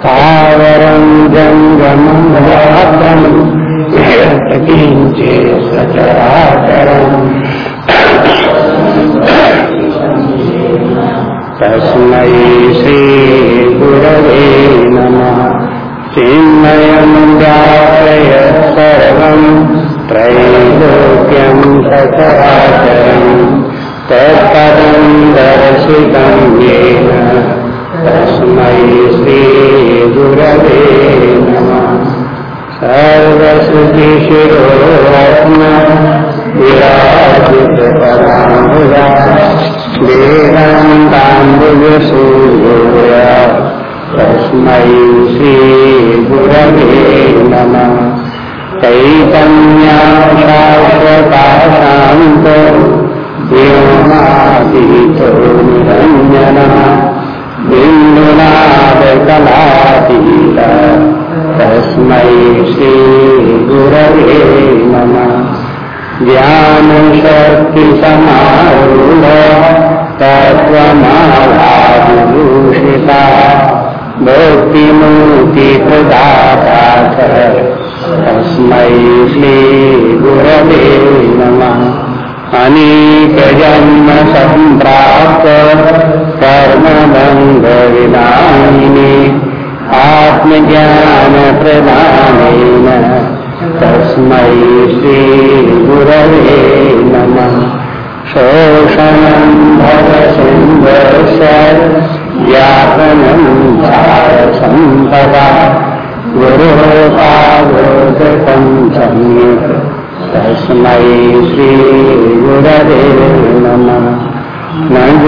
स्थावरम् जङ्गमम् वात्रम् किञ्चे सचराचरम् तस्मै श्रीगुरवे नमः। चिन्मयम् व्यापय सर्वम् येन तस्मै श्रीगुरवे नमः सर्वश्रुतिशिरोरत्न विराजितपराम्बुजा वेदान्ताम्बुजसूर्योय तस्मै श्रीगुरवे नमः चैतन्याशाश्वताशान्त व्योमातीतो निरञ्जनः बिन्दुनादकलातीत तस्मै श्रीगुरवे नमः। ज्ञानशक्तिसमारूढ तत्त्वमालाविभूषिता भक्तिमूर्तिप्रदाता तस्मै श्रीगुरवे नमः। अनेकजन्म सम्प्राप्त कर्मबन्धविदायिने आत्मज्ञानप्रदानेन तस्मै श्रीगुरवे नमः। शोषणम् भवसिंहस्य व्यापनम् भारसम्पदा गुरोपावोदकम् सम्यक् श्री श्रीगुरवे नम। न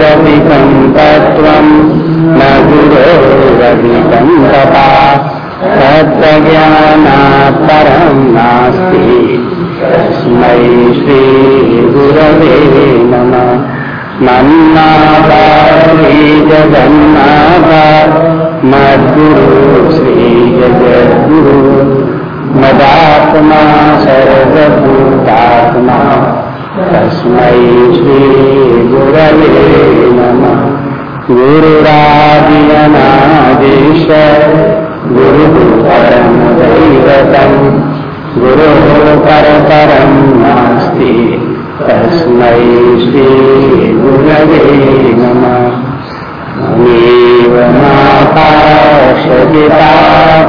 गुरोरधिकम् तत्त्वम् न गुरोरधिकम् तथा तत्त्वज्ञानात् परम् नास्ति। तस्मै श्रीगुरवे मदात्मा सर्वभूतात्मा। तस्मै श्रीगुरवे नमः गुरुरादियनादेश गुरुः परमदैवतम् गुरोः परतरम् नास्ति तस्मै श्रीगुरवे नमः। त्वमेव माता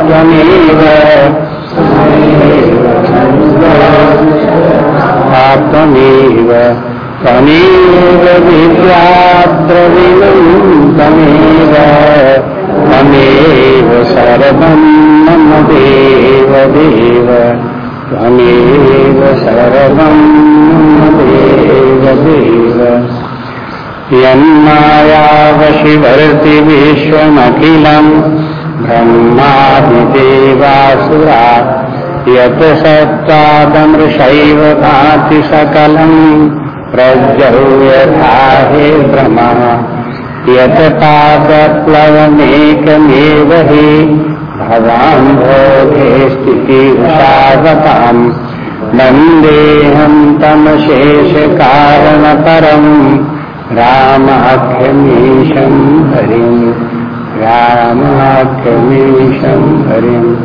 त्वमेव। त्वमेव त्वमेव विद्याद्रविणम् त्वमेव त्वमेव सर्वम् मम देव देव त्वमेव सर्वम् मम देव देव यन्मायावशिवर्ति विश्वमखिलम् ब्रह्मादिदेवासुरा। यत् सत्त्वादमृषैव भाति सकलम्। प्रज्जौ यथा हे भ्रमः यत् पादप्लवमेकमेव हि। भवान् भोगे स्थितिवशावताम् वन्देऽहम् तमशेषकारणपरम् रामाख्यमीशम् हरिम्। हरिम्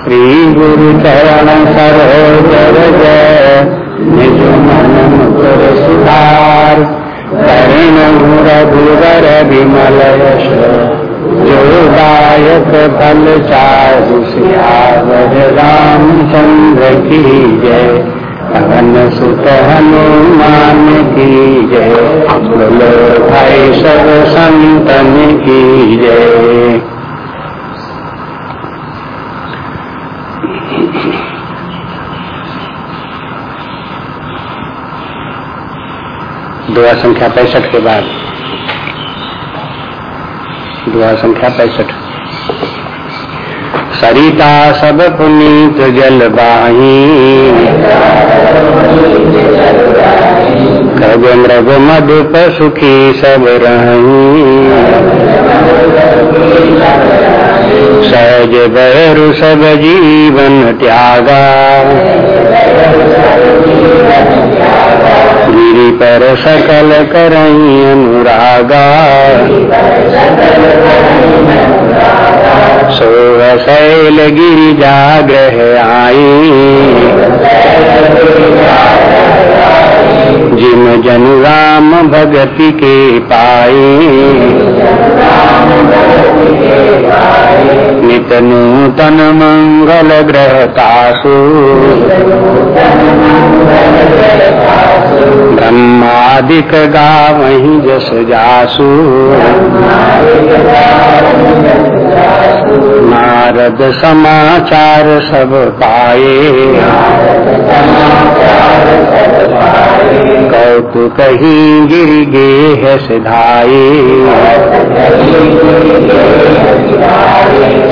श्रीगुरुचरण सरोजर जय निज मन मुकुर सुधार करुण रघुवर विमल यश जोदायक फल चारु सियावर रामचंद्र की जय। पवन सुत हनुमान की जय। बोलो भाई सब संतन की जय। दुआ संख्या पैंसठ के बाद। दुआ संख्या पैंसठ। सरिता सब पुनीत जल बाही। खग मृग मधु सुखी सब रही। सहज बैरु सब जीवन त्यागा। गिरी पर सकल करई अनुरागा। सोह शैल गिरी जाग्रह आई। जिम जनु राम भगति के पाई नित नूतन मंगल ग्रह कासु। ब्रह्मादिक गावही जस जासु। नारद समाचार सब पाए। कौतुक ही गिर गे है सिधाए।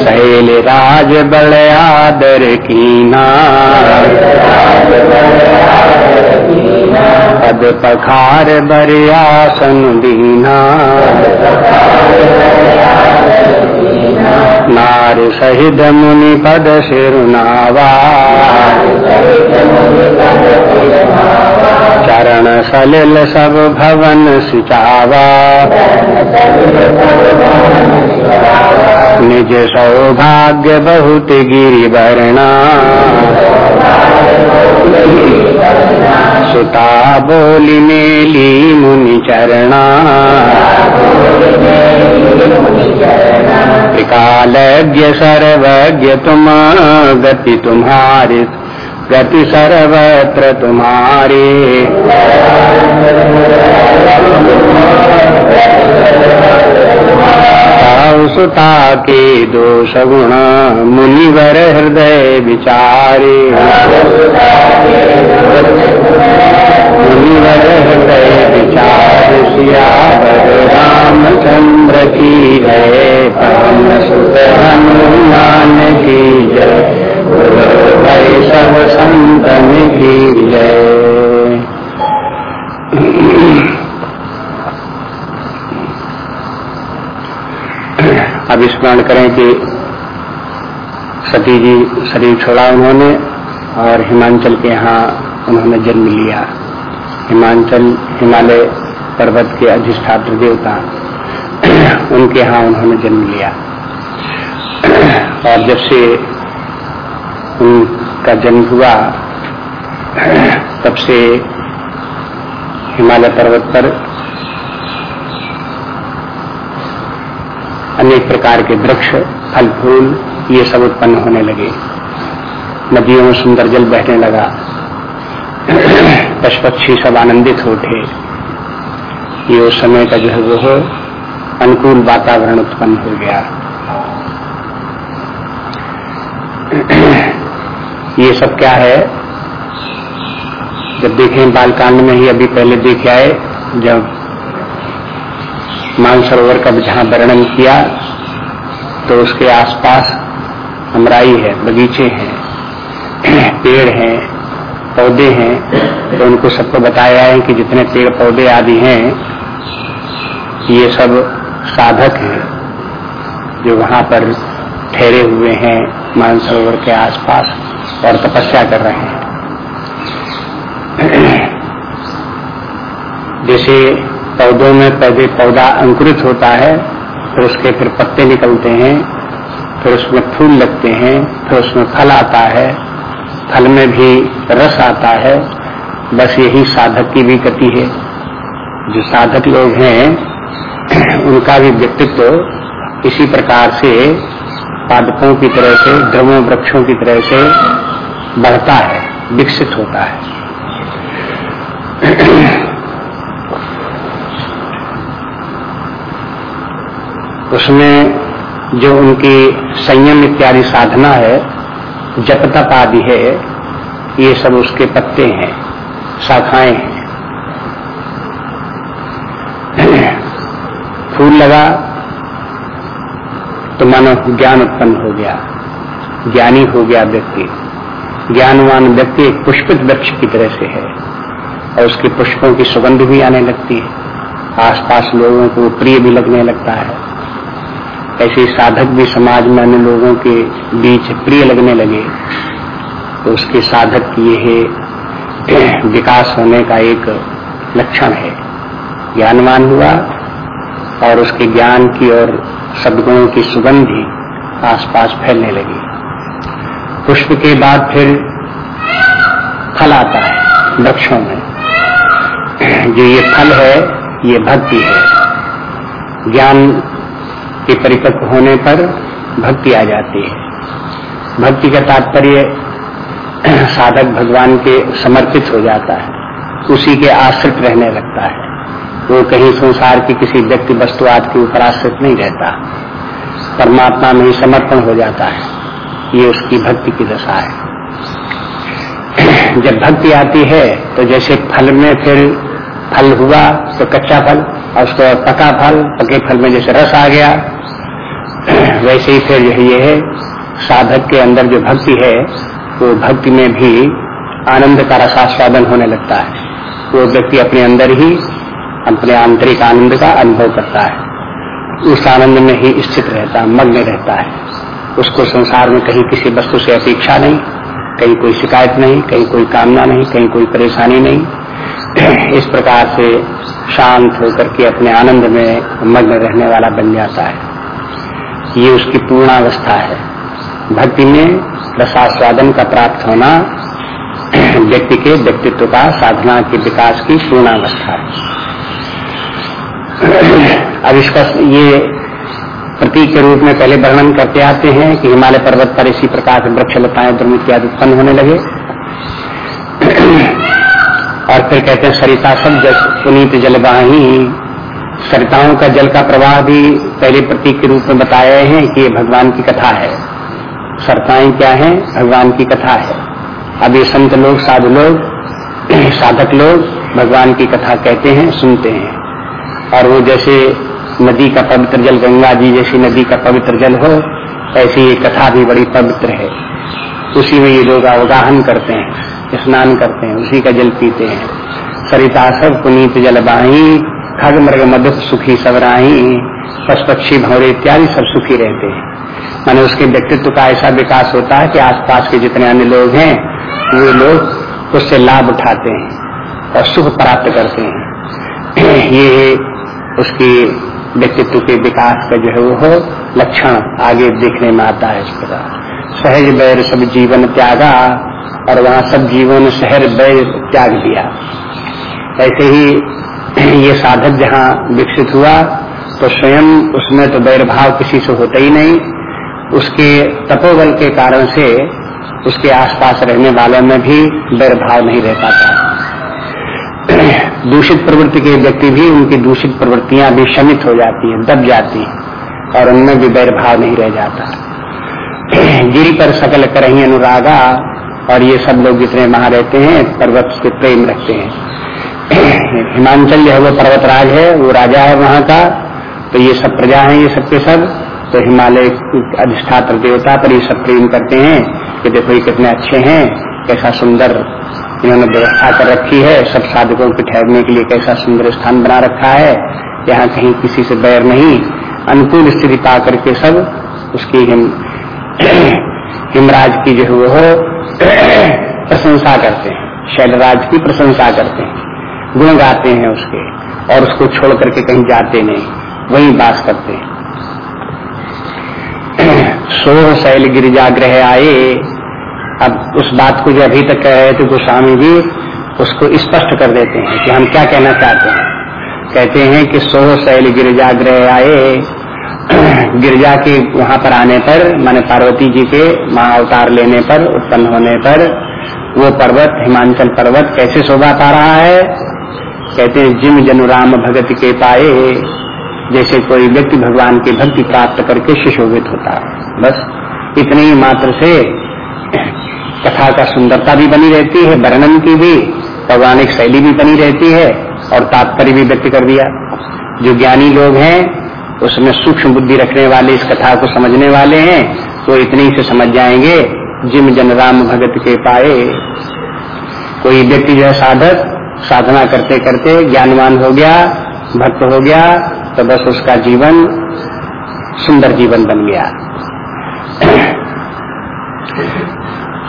शैल राज बड़ आदर कीना। पद पखार बरियासन दीना। नार सहित मुनि पद सिरुनावा चरण सलिल सब भवन सिचावा निज सौभाग्य बहुत गिरि वर्णा सुता बोली मेली मुनि चरणा त्रिकालज्ञ सर्वज्ञ तुम गति तुम्हारी, गति सर्वत्र तुम्हारी। सुता के दोष गुण मुनिवर हृदय विचारे। मुनिवर हृदय विचार सियावर रामचंद्र की जय पवन सुत हनुमान की जय। सब संतन की जय। अब स्मरण करें कि सती जी, शरीर छोड़ा उन्होंने और हिमांचल के यहाँ उन्होंने जन्म लिया। हिमांचल, हिमालय पर्वत के अधिष्ठात्र देवता। उनके यहाँ उन्होंने जन्म लिया। और जब से उनका जन्म हुआ, तब से हिमालय पर्वत पर अनेक प्रकार के वृक्ष फल फूल ये सब उत्पन्न होने लगे। नदियों में सुंदर जल बहने लगा। पशु पक्षी सब आनंदित हो उठे। ये उस समय का जो है वो अनुकूल वातावरण उत्पन्न हो गया। ये सब क्या है? जब देखें बालकांड में ही अभी पहले देखे आए, जब मानसरोवर का जहाँ वर्णन किया तो उसके आसपास हमराई है, बगीचे हैं, पेड़ हैं, पौधे हैं तो उनको सबको बताया है कि जितने पेड़ पौधे आदि हैं, ये सब साधक हैं, जो वहाँ पर ठहरे हुए हैं, मानसरोवर के आसपास और तपस्या कर रहे हैं। जैसे पौधों में पौधे, पौधा अंकुरित होता है फिर उसके फिर पत्ते निकलते हैं, फिर उसमें फूल लगते हैं, फिर उसमें फल आता है, फल में भी रस आता है। बस यही साधक की भी गति है। जो साधक लोग हैं उनका भी व्यक्तित्व इसी प्रकार से पादपों की तरह से ध्रुवों वृक्षों की तरह से बढ़ता है, विकसित होता है। उसमें जो उनकी संयम इत्यादि साधना है जप तप आदि है, ये सब उसके पत्ते हैं, शाखाएँ हैं। फूल लगा तो मानो ज्ञान उत्पन्न हो गया। ज्ञानी हो गया व्यक्ति। ज्ञानवान व्यक्ति एक पुष्पित वृक्ष की तरह से है, और उसके पुष्पों की सुगंध भी आने लगती है। आसपास लोगों को प्रिय भी लगने लगता है। ऐसे साधक भी समाज में अन्य लोगों के बीच प्रिय लगने लगे। तो उसके साधक की यह विकास होने का एक लक्षण है। ज्ञानवान हुआ और उसके ज्ञान की और सदगुणों की सुगंध आसपास फैलने लगी। पुष्प के बाद फिर फल आता है वृक्षों में। जो ये फल है, ये भक्ति है। ज्ञान के परिपक्व होने पर भक्ति आ जाती है। भक्ति का तात्पर्य साधक भगवान के समर्पित हो जाता है। उसी के आश्रित रहने लगता है। वो कहीं संसार की किसी व्यक्ति वस्तुवाद के ऊपर आश्रित नहीं रहता। परमात्मा में ही समर्पण हो जाता है। ये उसकी भक्ति की दशा है। जब भक्ति आती है तो जैसे फल में फिर फल हुआ तो कच्चा फल, और उसको पका फल, पके फल में जैसे रस आ गया, वैसे ही फिर ये है, साधक के अंदर जो भक्ति है, वो भक्ति में भी आनंद का रसास्वादन होने लगता है। वो व्यक्ति अपने अंदर ही अपने आंतरिक आनंद का अनुभव करता है। उस आनंद में ही स्थित रहता है, मग्न रहता है। उसको संसार में कहीं किसी वस्तु से अपेक्षा नहीं, कहीं कोई शिकायत नहीं, कहीं कोई कामना नहीं, कहीं कोई परेशानी नहीं। इस प्रकार से शांत होकर के अपने आनंद में मग्न रहने वाला बन जाता है। ये उसकी पूर्णावस्था है। भक्ति में रसास्वादन का प्राप्त होना व्यक्ति के व्यक्तित्व का साधना के विकास की पूर्णावस्था है। अब इसका ये प्रतीक के रूप में पहले वर्णन करते आते हैं कि हिमालय पर्वत पर इसी प्रकार से वृक्ष, लताएँ द्रुम इत्यादि उत्पन्न होने लगे। और फिर कहते हैं, सरिता सब जस पुनीत जलवाही सरिताओं का जल का प्रवाह भी पहले प्रतीक के रूप में बताए हैं कि ये भगवान की कथा है। सरताएँ क्या है? भगवान की कथा है। अब ये संत लोग, साधु लोग, साधक लोग भगवान की कथा कहते हैं, सुनते हैं। और वो जैसे नदी का पवित्र जल, गंगा जी जैसी नदी का पवित्र जल हो, ऐसी ये कथा भी बड़ी पवित्र है। उसी में ये लोग अवगाहन करते हैं, स्नान करते हैं, उसी का जल पीते हैं। सरिता सब पुनीत जलबाही खग मृग मधुप सुखी सबराही पशु पक्षी भौरे इत्यादि सब सुखी रहते हैं। माने उसके व्यक्तित्व का ऐसा विकास होता है कि आसपास के जितने अन्य लोग हैं, वे लोग उससे लाभ उठाते हैं और सुख प्राप्त करते हैं। ये उसकी व्यक्तित्व के विकास का जो है वो लक्षण आगे देखने में आता है इस प्रकार। सहज बैर सब जीवन त्यागा, और वहाँ सब जीवन सहज बैर त्याग दिया। ऐसे ही ये साधक जहाँ विकसित हुआ तो स्वयं उसमें तो बैर भाव किसी से होता ही नहीं। उसके तपोबल के कारण से उसके आसपास रहने वालों में भी बैर भाव नहीं रह पाता। दूषित प्रवृत्ति के व्यक्ति भी उनकी दूषित प्रवृत्तियाँ भी शमित हो जाती हैं, दब जाती हैं, और उनमें भी वैरभाव नहीं रह जाता। गिरी पर सकल करही अनुरागा, और ये सब लोग जितने वहाँ रहते हैं, पर्वत से प्रेम रखते हैं। हिमांचल जो है वो पर्वत राज है, वो राजा है वहाँ का तो ये सब प्रजा है, ये सब के सब। तो हिमालय अधिष्ठात्र देवता पर ये सब प्रेम करते हैं, कि देखो ये कितने अच्छे हैं, कैसा सुंदर इन्होंने व्यवस्था कर रखी है। सब साधकों के ठहरने के लिए कैसा सुंदर स्थान बना रखा है। यहाँ कहीं किसी से बैर नहीं। अनुकूल स्थिति पा करके सब उसकी हिम, हिमराज की जो है वो प्रशंसा करते हैं। शैलराज की प्रशंसा करते हैं। गुण गाते हैं उसके और उसको छोड़ करके कहीं जाते नहीं। वहीं बास करते हैं। सोह शैल गिरिजाग्रह आए। अब उस बात को जो अभी तक कह रहे थे गोस्वामी जी, उसको स्पष्ट कर देते हैं कि हम क्या कहना चाहते हैं। कहते हैं कि सोह शैल गिरिजाग्रह आए। गिरजा के वहाँ पर आने पर, माने पार्वती जी के महा अवतार लेने पर, उत्पन्न होने पर, वो पर्वत, हिमांचल पर्वत कैसे शोभा पा रहा है? कहते हैं, जिम जनुराम भगत के पाए, जैसे कोई व्यक्ति भगवान की भक्ति प्राप्त करके सुशोभित होता है। बस, इतने ही मात्र से कथा का सुंदरता भी बनी रहती है, वर्णन की भी, पौराणिक शैली भी बनी रहती है और तात्पर्य भी व्यक्त कर दिया। जो ज्ञानी लोग हैं, उसमें सूक्ष्म बुद्धि रखने वाले, इस कथा को समझने वाले हैं तो इतने से समझ जाएँगे, जिम जन राम भगत के पाए। कोई व्यक्ति जो है साधक, साधना करते करते ज्ञानवान हो गया, भक्त हो गया तो बस उसका जीवन सुंदर जीवन बन गया।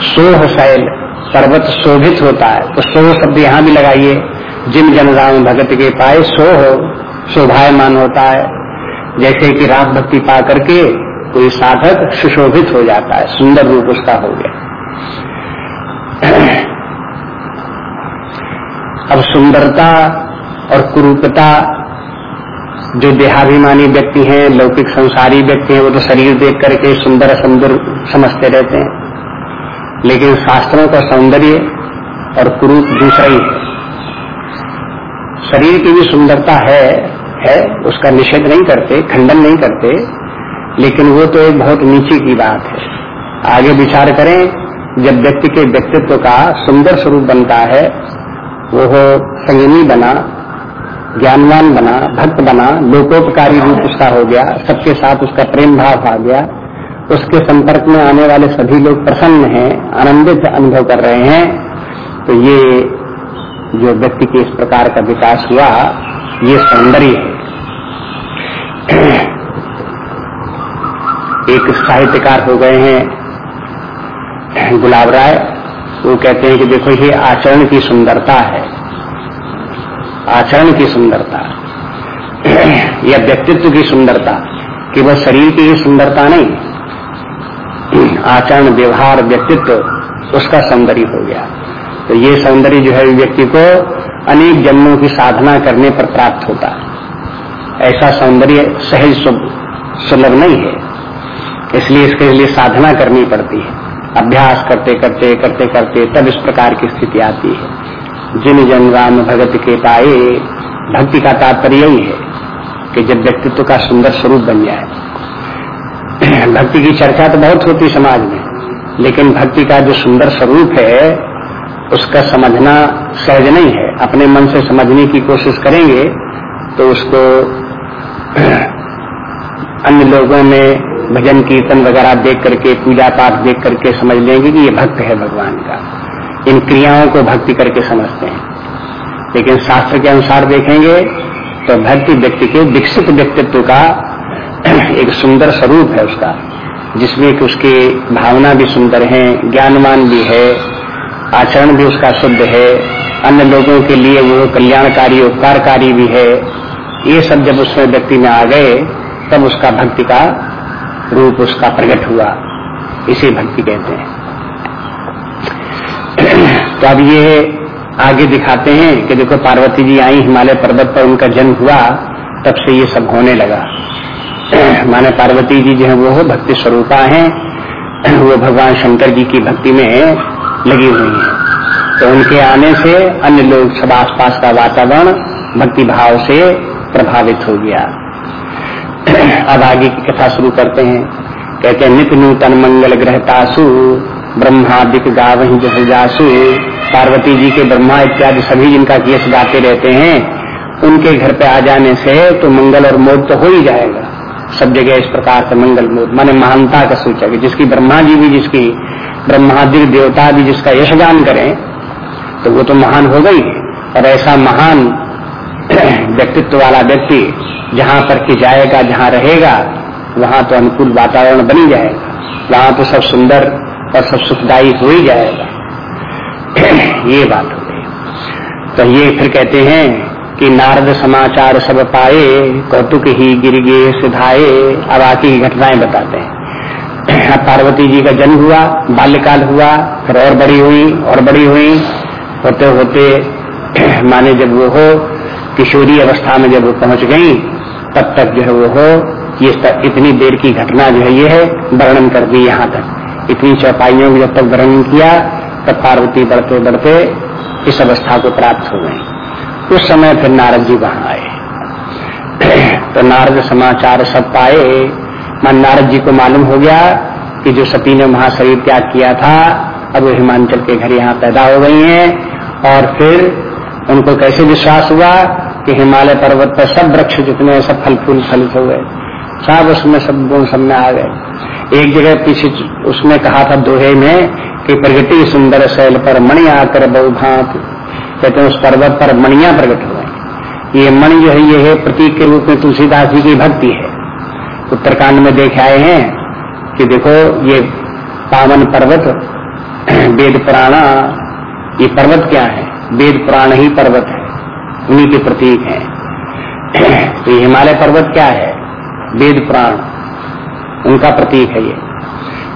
सोह शैल पर्वत शोभित होता है। तो सोह शब्द यहाँ भी लगाइए। जन राम भगत के पाए सोह शोभायमान होता है। जैसे कि राम भक्ति पा करके कोई साधक सुशोभित हो जाता है, सुंदर रूप उसका हो गया। अब सुंदरता और कुरूपता, जो देहाभिमानी व्यक्ति हैं, लौकिक संसारी व्यक्ति हैं, वो तो शरीर देख करके सुंदर सुंदर समझते रहते हैं। लेकिन शास्त्रों का सौंदर्य और कुरूप दूसरा ही है। शरीर की भी सुंदरता है है, उसका निषेध नहीं करते, खंडन नहीं करते, लेकिन वो तो एक बहुत नीचे की बात है। आगे विचार करें, जब व्यक्ति के व्यक्तित्व का सुंदर स्वरूप बनता है, वो हो संयमी बना, ज्ञानवान बना, भक्त बना, लोकोपकारी रूप उसका हो गया, सबके साथ उसका प्रेम भाव आ गया उसके संपर्क में आने वाले सभी लोग प्रसन्न हैं, आनंदित अनुभव कर रहे हैं तो ये जो व्यक्ति के इस प्रकार का विकास हुआ, ये सौंदर्य है। एक साहित्यकार हो गए हैं, गुलाब राय। वो कहते हैं कि देखो, ये आचरण की सुंदरता है। आचरण की सुंदरता। या व्यक्तित्व की सुंदरता। केवल शरीर की ही सुंदरता नहीं आचरण, व्यवहार, व्यक्तित्व, उसका सौंदर्य हो गया। तो ये सौंदर्य जो है व्यक्ति को अनेक जन्मों की साधना करने पर प्राप्त होता ऐसा सौंदर्य सहज सुलभ नहीं है। इसलिए इसके लिए साधना करनी पड़ती है। अभ्यास करते करते करते करते तब इस प्रकार की स्थिति आती है। जिन जन राम भगत के पाए, भक्ति का तात्पर्य यही है कि जब व्यक्तित्व का सुंदर स्वरूप बन जाए भक्ति की चर्चा तो बहुत होती समाज में, लेकिन भक्ति का जो सुंदर स्वरूप है, उसका समझना सहज नहीं है। अपने मन से समझने की कोशिश करेंगे तो उसको अन्य लोगों में भजन कीर्तन वगैरह देख करके, पूजा पाठ देख करके समझ लेंगे कि ये भक्त है भगवान का। इन क्रियाओं को भक्ति करके समझते हैं। लेकिन शास्त्र के अनुसार देखेंगे तो भक्ति व्यक्ति के विकसित व्यक्तित्व का एक सुंदर स्वरूप है उसका, जिसमें कि उसकी भावना भी सुंदर है, ज्ञानवान भी है, आचरण भी उसका शुद्ध है, अन्य लोगों के लिए वो कल्याणकारी, उपकारकारी भी है। ये सब जब उसमें व्यक्ति में आ गए, तब उसका भक्ति का रूप उसका प्रकट हुआ। इसे भक्ति कहते हैं। तो अब ये आगे दिखाते हैं कि देखो, पार्वती जी आई, हिमालय पर्वत पर उनका जन्म हुआ, तब से ये सब होने लगा। माने पार्वती जी जो है, वो भक्ति स्वरूपा हैं। वो भगवान शंकर जी की भक्ति में लगी हुई हैं। तो उनके आने से अन्य लोग सब आसपास का वातावरण भक्ति भाव से प्रभावित हो गया। अब आगे की कथा शुरू करते हैं। कहते हैं नित्य नूतन मंगल ग्रहतासु, ब्रह्मादिक गावही जसु पार्वती जी के ब्रह्मा इत्यादि सभी जिनका केस गाते रहते हैं, उनके घर पे आ जाने से तो मंगल और मोद तो हो ही जाएगा। सब जगह इस प्रकार से मंगल मूर्त माने महानता का सूचक जिसकी ब्रह्मा जी भी, जिसकी ब्रह्मादि देवता भी जिसका यशगान करें तो वो तो महान हो गई और ऐसा महान व्यक्तित्व वाला व्यक्ति जहाँ पर कि जाएगा, जहाँ रहेगा, वहाँ तो अनुकूल वातावरण बनी जाएगा। वहाँ तो सब सुंदर और सब सुखदायी हो ही जाएगा। ये बात हो गई। तो ये फिर कहते हैं कि नारद समाचार सब पाए, कौतुक ही गिर गे सिधाए। अब आके की घटनाएँ बताते हैं। अब पार्वती जी का जन्म हुआ, बाल्यकाल हुआ, फिर और बड़ी हुई, और बड़ी हुई। होते होते माने जब वो हो, किशोरी अवस्था में जब वो पहुँच गई, तब तक जो है वो हो। ये इतनी देर की घटना जो है ये है, वर्णन कर दी यहाँ तक। इतनी चौपाइयों की जब तक वर्णन किया, तब पार्वती बढ़ते बढ़ते इस अवस्था को प्राप्त हो गई। उस समय फिर नारद जी वहाँ आए। तो नारद समाचार सब पाए। मन नारद जी को मालूम हो गया कि जो सती ने वहाँ शरीर त्याग किया था, अब वो हिमांचल के घर यहाँ पैदा हो गई हैं और फिर उनको कैसे विश्वास हुआ कि हिमालय पर्वत पर सब वृक्ष जितने सब फल फूल फलित हो गए। सब उसमें, सब गुण सब में आ गए। एक जगह पीछे उसमें कहा था दोहे में कि प्रगति सुंदर शैल पर मणि आकर बहुभात। कहते हैं, उस पर्वत पर मणिया प्रकट हो गए ये मणि जो है, ये है प्रतीक के रूप में तुलसीदास जी की भक्ति है। उत्तरकांड में देख आए हैं कि देखो, ये पावन पर्वत, वेद पुराणा, ये पर्वत क्या है? वेद पुराण ही पर्वत है। उन्हीं के प्रतीक है। तो ये हिमालय पर्वत क्या है? वेद पुराण। उनका प्रतीक है ये।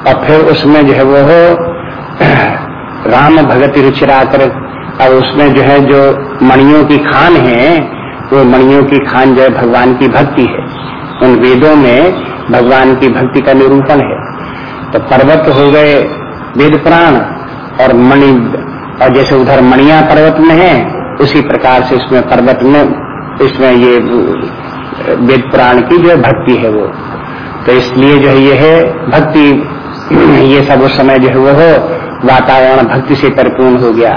और फिर उसमें जो है वो राम भगत रुचिरा कर अब उसमें जो है, जो मणियों की खान है, वो मणियों की खान जो है, भगवान की भक्ति है। उन वेदों में भगवान की भक्ति का निरूपण है। तो पर्वत हो गए वेद पुराण और मणि, और जैसे उधर मणिया पर्वत में है, उसी प्रकार से इसमें पर्वत में, इसमें ये वेद पुराण की जो भक्ति है वो। तो इसलिए जो है ये है भक्ति, ये सब उस समय जो है, वो वातावरण भक्ति से परिपूर्ण हो गया।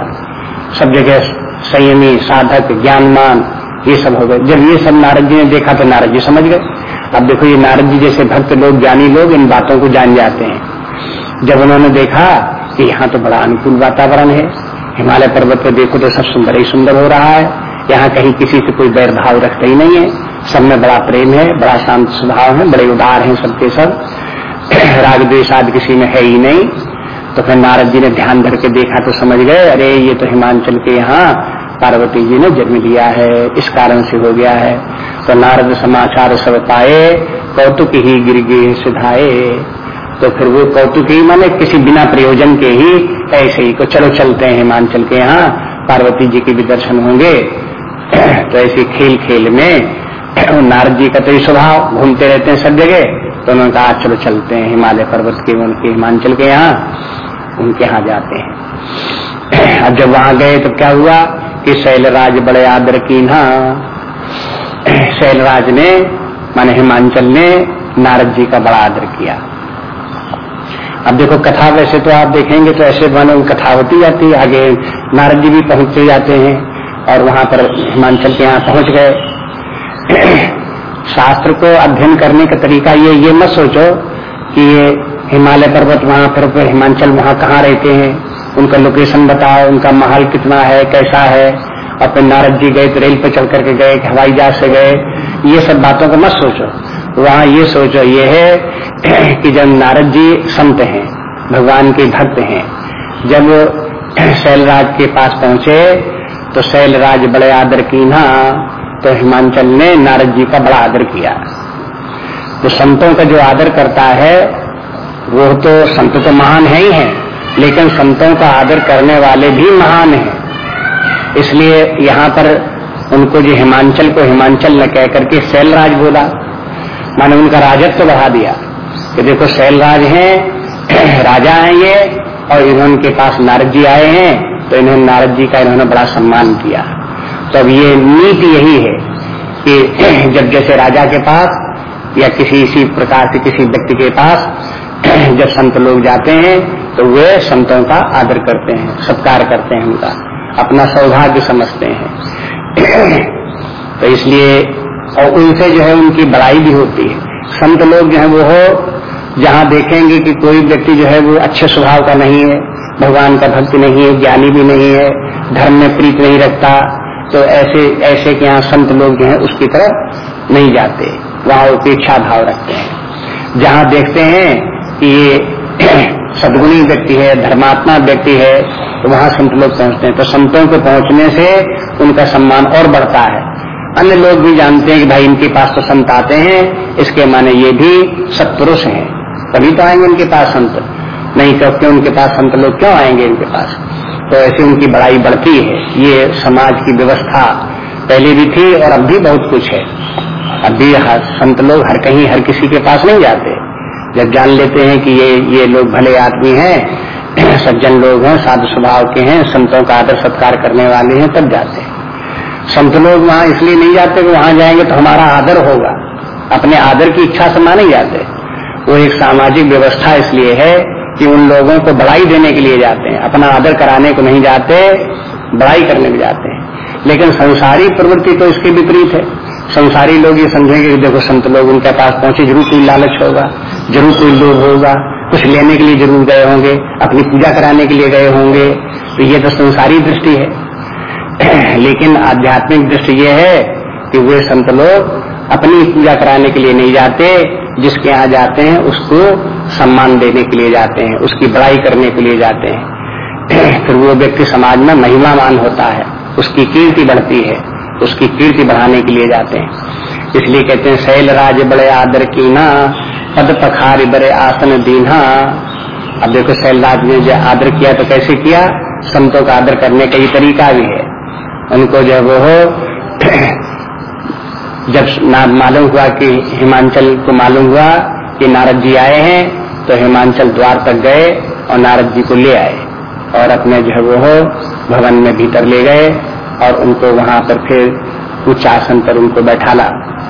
सब जगह संयमी, साधक ज्ञानमान ये सब हो गए। जब ये सब नारद जी ने देखा तो नारद जी समझ गए। अब देखो ये नारद जी जैसे भक्त लोग, ज्ञानी लोग, इन बातों को जान जाते हैं। जब उन्होंने देखा कि यहाँ तो बड़ा अनुकूल वातावरण है, हिमालय पर्वत पर देखो तो सब सुंदर ही सुंदर हो रहा है, यहाँ कहीं किसी से कोई बैर भाव रखते ही नहीं है, सब में बड़ा प्रेम है, बड़ा शांत स्वभाव है, बड़े उदार हैं सबके सब। राग द्वेषाद किसी में है ही नहीं। तो फिर नारद जी ने ध्यान धर के देखा तो समझ गए, अरे, ये तो हिमांचल के यहाँ पार्वती जी ने जन्म लिया है, इस कारण से हो गया है। तो नारद समाचार सब पाए, कौतुक ही गिर गे सिधाए। तो फिर वो कौतुक ही माने किसी बिना प्रयोजन के ही ऐसे ही को, चलो चलते हैं हिमांचल के यहाँ, पार्वती जी के भी दर्शन होंगे। तो ऐसे खेल खेल में नारद जी का तो स्वभाव, घूमते रहते हैं सब जगह। तो उन्होंने कहा, चलो चलते हैं हिमालय पर्वत के, उनके हिमांचल के यहाँ। उनके यहाँ जाते हैं। अब जब वहाँ गए तो क्या हुआ कि शैलराज बड़े आदर की ना। शैलराज ने, माने हिमांचल ने नारद जी का बड़ा आदर किया। अब देखो कथा वैसे तो आप देखेंगे तो ऐसे माने कथा होती जाती है। आगे नारद जी भी पहुँचते जाते हैं और वहाँ पर हिमांचल के यहाँ पहुँच गए। शास्त्र को अध्ययन करने का तरीका ये ये मत सोचो कि ये हिमालय पर्वत वहाँ फिर हिमाचल वहाँ कहाँ रहते हैं? उनका लोकेशन बताओ, उनका महल कितना है, कैसा है? और फिर नारद जी गए तो रेल पे चल करके गए, हवाई जहाज़ से गए। ये सब बातों को मत सोचो। वहाँ ये सोचो, ये है कि जब नारद जी संत हैं, भगवान के भक्त हैं, जब शैलराज के पास पहुँचे तो शैलराज बड़े आदर की ना तो हिमांचल ने नारद जी का बड़ा आदर किया। तो संतों का जो आदर करता है वो तो संत तो महान है ही है, लेकिन संतों का आदर करने वाले भी महान हैं। इसलिए यहाँ पर उनको जो हिमांचल को हिमांचल न कह करके शैलराज बोला। माने उनका राजत्व तो बढ़ा दिया। कि देखो शैलराज हैं, राजा हैं ये, और इन्होंने के पास नारद जी आए हैं तो इन्होंने नारद जी का इन्होंने बड़ा सम्मान किया। तो अब ये नीति यही है कि जब जैसे राजा के पास या किसी इसी प्रकार से किसी व्यक्ति के पास जब संत लोग जाते हैं तो वे संतों का आदर करते हैं, सत्कार करते हैं उनका। अपना सौभाग्य समझते हैं। तो इसलिए, और उनसे जो है उनकी बड़ाई भी होती है। संत लोग जो है वो हो, जहाँ देखेंगे कि कोई व्यक्ति जो है वो अच्छे स्वभाव का नहीं है, भगवान का भक्त नहीं है, ज्ञानी भी नहीं है, धर्म में प्रीत नहीं रखता तो ऐसे ऐसे के यहाँ संत लोग जो है उसकी तरफ़ नहीं जाते, वहाँ उपेक्षा भाव रखते हैं। जहाँ देखते हैं ये सदगुणी व्यक्ति है, धर्मात्मा व्यक्ति है तो वहाँ संत लोग पहुँचते हैं। तो संतों के पहुँचने से उनका सम्मान और बढ़ता है। अन्य लोग भी जानते हैं कि भाई इनके पास तो संत आते हैं, इसके माने ये भी सत्पुरुष हैं। तभी तो आएँगे उनके पास संत। नहीं तो क्यों उनके पास संत लोग क्यों आएँगे इनके पास? तो ऐसे उनकी बड़ाई बढ़ती है। ये समाज की व्यवस्था पहले भी थी और अब भी बहुत कुछ है। अब भी संत लोग हर कहीं हर किसी के पास नहीं जाते। जब जान लेते हैं कि ये ये लोग भले आदमी हैं, सज्जन लोग हैं, साधु स्वभाव के हैं, संतों का आदर सत्कार करने वाले हैं, तब जाते हैं। संत लोग वहाँ इसलिए नहीं जाते कि वहाँ जाएँगे तो हमारा आदर होगा। अपने आदर की इच्छा से नहीं जाते। वो एक सामाजिक व्यवस्था इसलिए है कि उन लोगों को बड़ाई देने के लिए जाते हैं। अपना आदर कराने को नहीं जाते, बड़ाई करने में जाते हैं। लेकिन संसारी प्रवृत्ति तो इसके विपरीत है। संसारी लोग ये समझेंगे कि देखो संत लोग उनके पास पहुँचे, ज़रूर कोई लालच होगा, ज़रूर कोई लोभ होगा। कुछ लेने के लिए ज़रूर गए होंगे, अपनी पूजा कराने के लिए गए होंगे। तो ये तो संसारी दृष्टि है। लेकिन आध्यात्मिक दृष्टि ये है कि वे संत लोग अपनी पूजा कराने के लिए नहीं जाते, जिसके यहाँ जाते हैं, उसको सम्मान देने के लिए जाते हैं, उसकी बड़ाई करने के लिए जाते हैं। फिर वो व्यक्ति समाज में महिमामान होता है, उसकी कीर्ति बढ़ती है। उसकी कीर्ति बढ़ाने के लिए जाते हैं। इसलिए कहते हैं शैल राज बड़े आदर की ना पद पखारी बड़े आसन दीना अब देखो, शैलराज ने जो आदर किया तो कैसे किया? संतों का आदर करने का ही तरीका भी है। उनको जो वो जब मालूम हुआ कि हिमांचल को मालूम हुआ कि नारद जी आए हैं तो हिमांचल द्वार तक गए और नारद जी को ले आए और अपने जो वो भवन में भीतर ले गए। और उनको वहाँ पर फिर उच्च आसन पर उनको बैठाला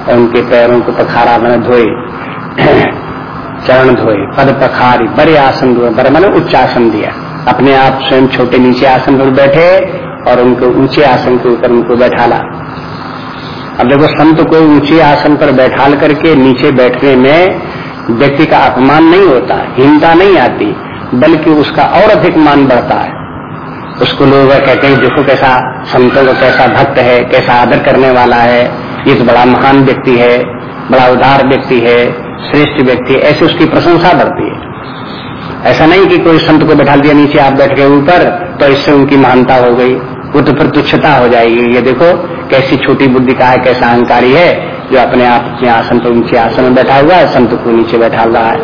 और उनके पैरों को पखारा मैंने धोए, चरण धोए, पद पखारी, बड़े आसन धोए, बड़े मैंने उच्च आसन दिया। अपने आप स्वयं छोटे नीचे आसन पर बैठे और उनको ऊँचे आसन के ऊपर उनको बैठाला। अब देखो, संत को ऊँचे आसन पर बैठाल करके नीचे बैठने में व्यक्ति का अपमान नहीं होता, हिंसा नहीं आती, बल्कि उसका और अधिक मान बढ़ता है। उसको लोग कहते हैं, देखो कैसा संतों को कैसा भक्त है, कैसा आदर करने वाला है। ये तो बड़ा महान व्यक्ति है, बड़ा उदार व्यक्ति है, श्रेष्ठ व्यक्ति है। ऐसे उसकी प्रशंसा बढ़ती है। ऐसा नहीं कि कोई संत को बैठा दिया नीचे, आप बैठ गए ऊपर तो इससे उनकी महानता हो गई। वो तो फिर तुच्छता हो जाएगी। ये देखो, कैसी छोटी बुद्धि का है, कैसा अहंकारी है, जो अपने आप, अपने आसन पर नीचे आसन में बैठा हुआ है, संत को नीचे बैठा हुआ है।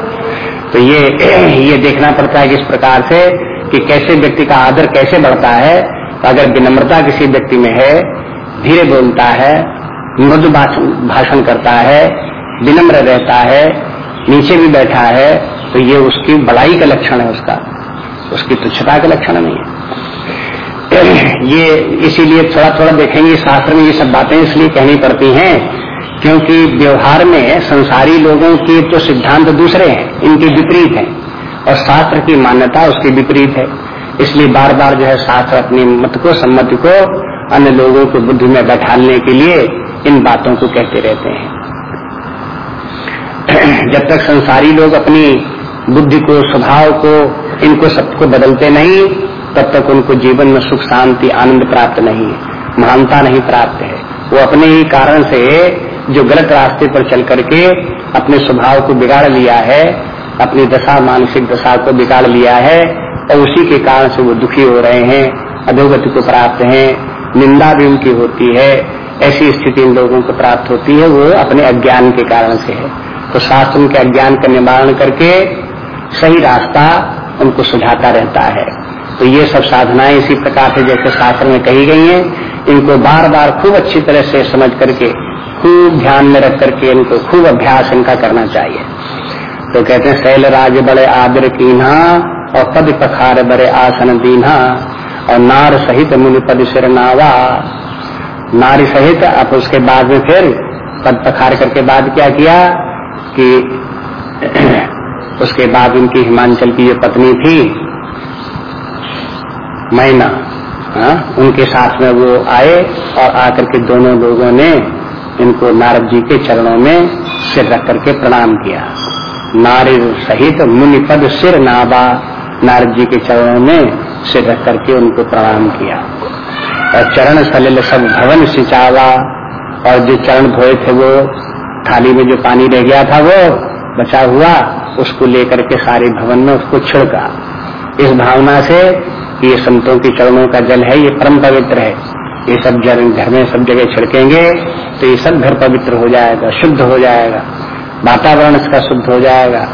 तो ये ये देखना पड़ता है कि इस प्रकार से कि कैसे व्यक्ति का आदर कैसे बढ़ता है तो अगर विनम्रता किसी व्यक्ति में है, धीरे बोलता है, मृदु भाषण करता है, विनम्र रहता है, नीचे भी बैठा है तो ये उसकी बड़ाई का लक्षण है उसका। उसकी तुच्छता का लक्षण नहीं है। ये इसीलिए थोड़ा थोड़ा देखेंगे, शास्त्र में ये सब बातें इसलिए कहनी पड़ती हैं, क्योंकि व्यवहार में संसारी लोगों के तो सिद्धांत दूसरे हैं, इनके विपरीत हैं। और शास्त्र की मान्यता उसके विपरीत है। इसलिए बार बार जो है शास्त्र अपने मत को, सम्मति को, अन्य लोगों को बुद्धि में बैठाने के लिए इन बातों को कहते रहते हैं। जब तक संसारी लोग अपनी बुद्धि को, स्वभाव को, इनको सबको बदलते नहीं, तब तक उनको जीवन में सुख, शांति, आनंद प्राप्त नहीं है। महानता नहीं प्राप्त है। वो अपने ही कारण से जो गलत रास्ते पर चल करके अपने स्वभाव को बिगाड़ लिया है अपनी दशा, मानसिक दशा को बिगाड़ लिया है और उसी के कारण से वो दुखी हो रहे हैं, अधोगति को प्राप्त हैं, निंदा भी उनकी होती है, ऐसी स्थिति इन लोगों को प्राप्त होती है, वो अपने अज्ञान के कारण से है। तो शास्त्र उनके अज्ञान का निवारण करके सही रास्ता उनको सुझाता रहता है। तो ये सब साधनाएँ इसी प्रकार से जैसे शास्त्र में कही गई हैं, इनको बार बार खूब अच्छी तरह से समझ करके, खूब ध्यान में रख करके इनको खूब अभ्यास इनका करना चाहिए। तो कहते हैं शैल राज बड़े आदर कीना और पद पखार बड़े आसन दीना और नार सहित मुनि पद सिर नावा नारी सहित अब उसके बाद में फिर पद पखार करके बाद क्या किया कि उसके बाद उनकी हिमांचल की जो पत्नी थी, मैना हा? उनके साथ में वो आए और आकर के दोनों लोगों ने इनको नारद जी के चरणों में सिर रख करके प्रणाम किया नारी सहित मुनि पद सिर नाबा नारद जी के चरणों में सिर रख करके उनको प्रणाम किया। और चरण सलिल सब भवन सिंचावा, और जो चरण धोए थे वो थाली में जो पानी रह गया था वो बचा हुआ, उसको लेकर के सारे भवन में उसको छिड़का। इस भावना से ये संतों के चरणों का जल है, ये परम पवित्र है। ये सब जल घर में सब जगह छिड़केंगे तो ये सब घर पवित्र हो जाएगा, शुद्ध हो जाएगा। वातावरण इसका शुद्ध हो जाएगा।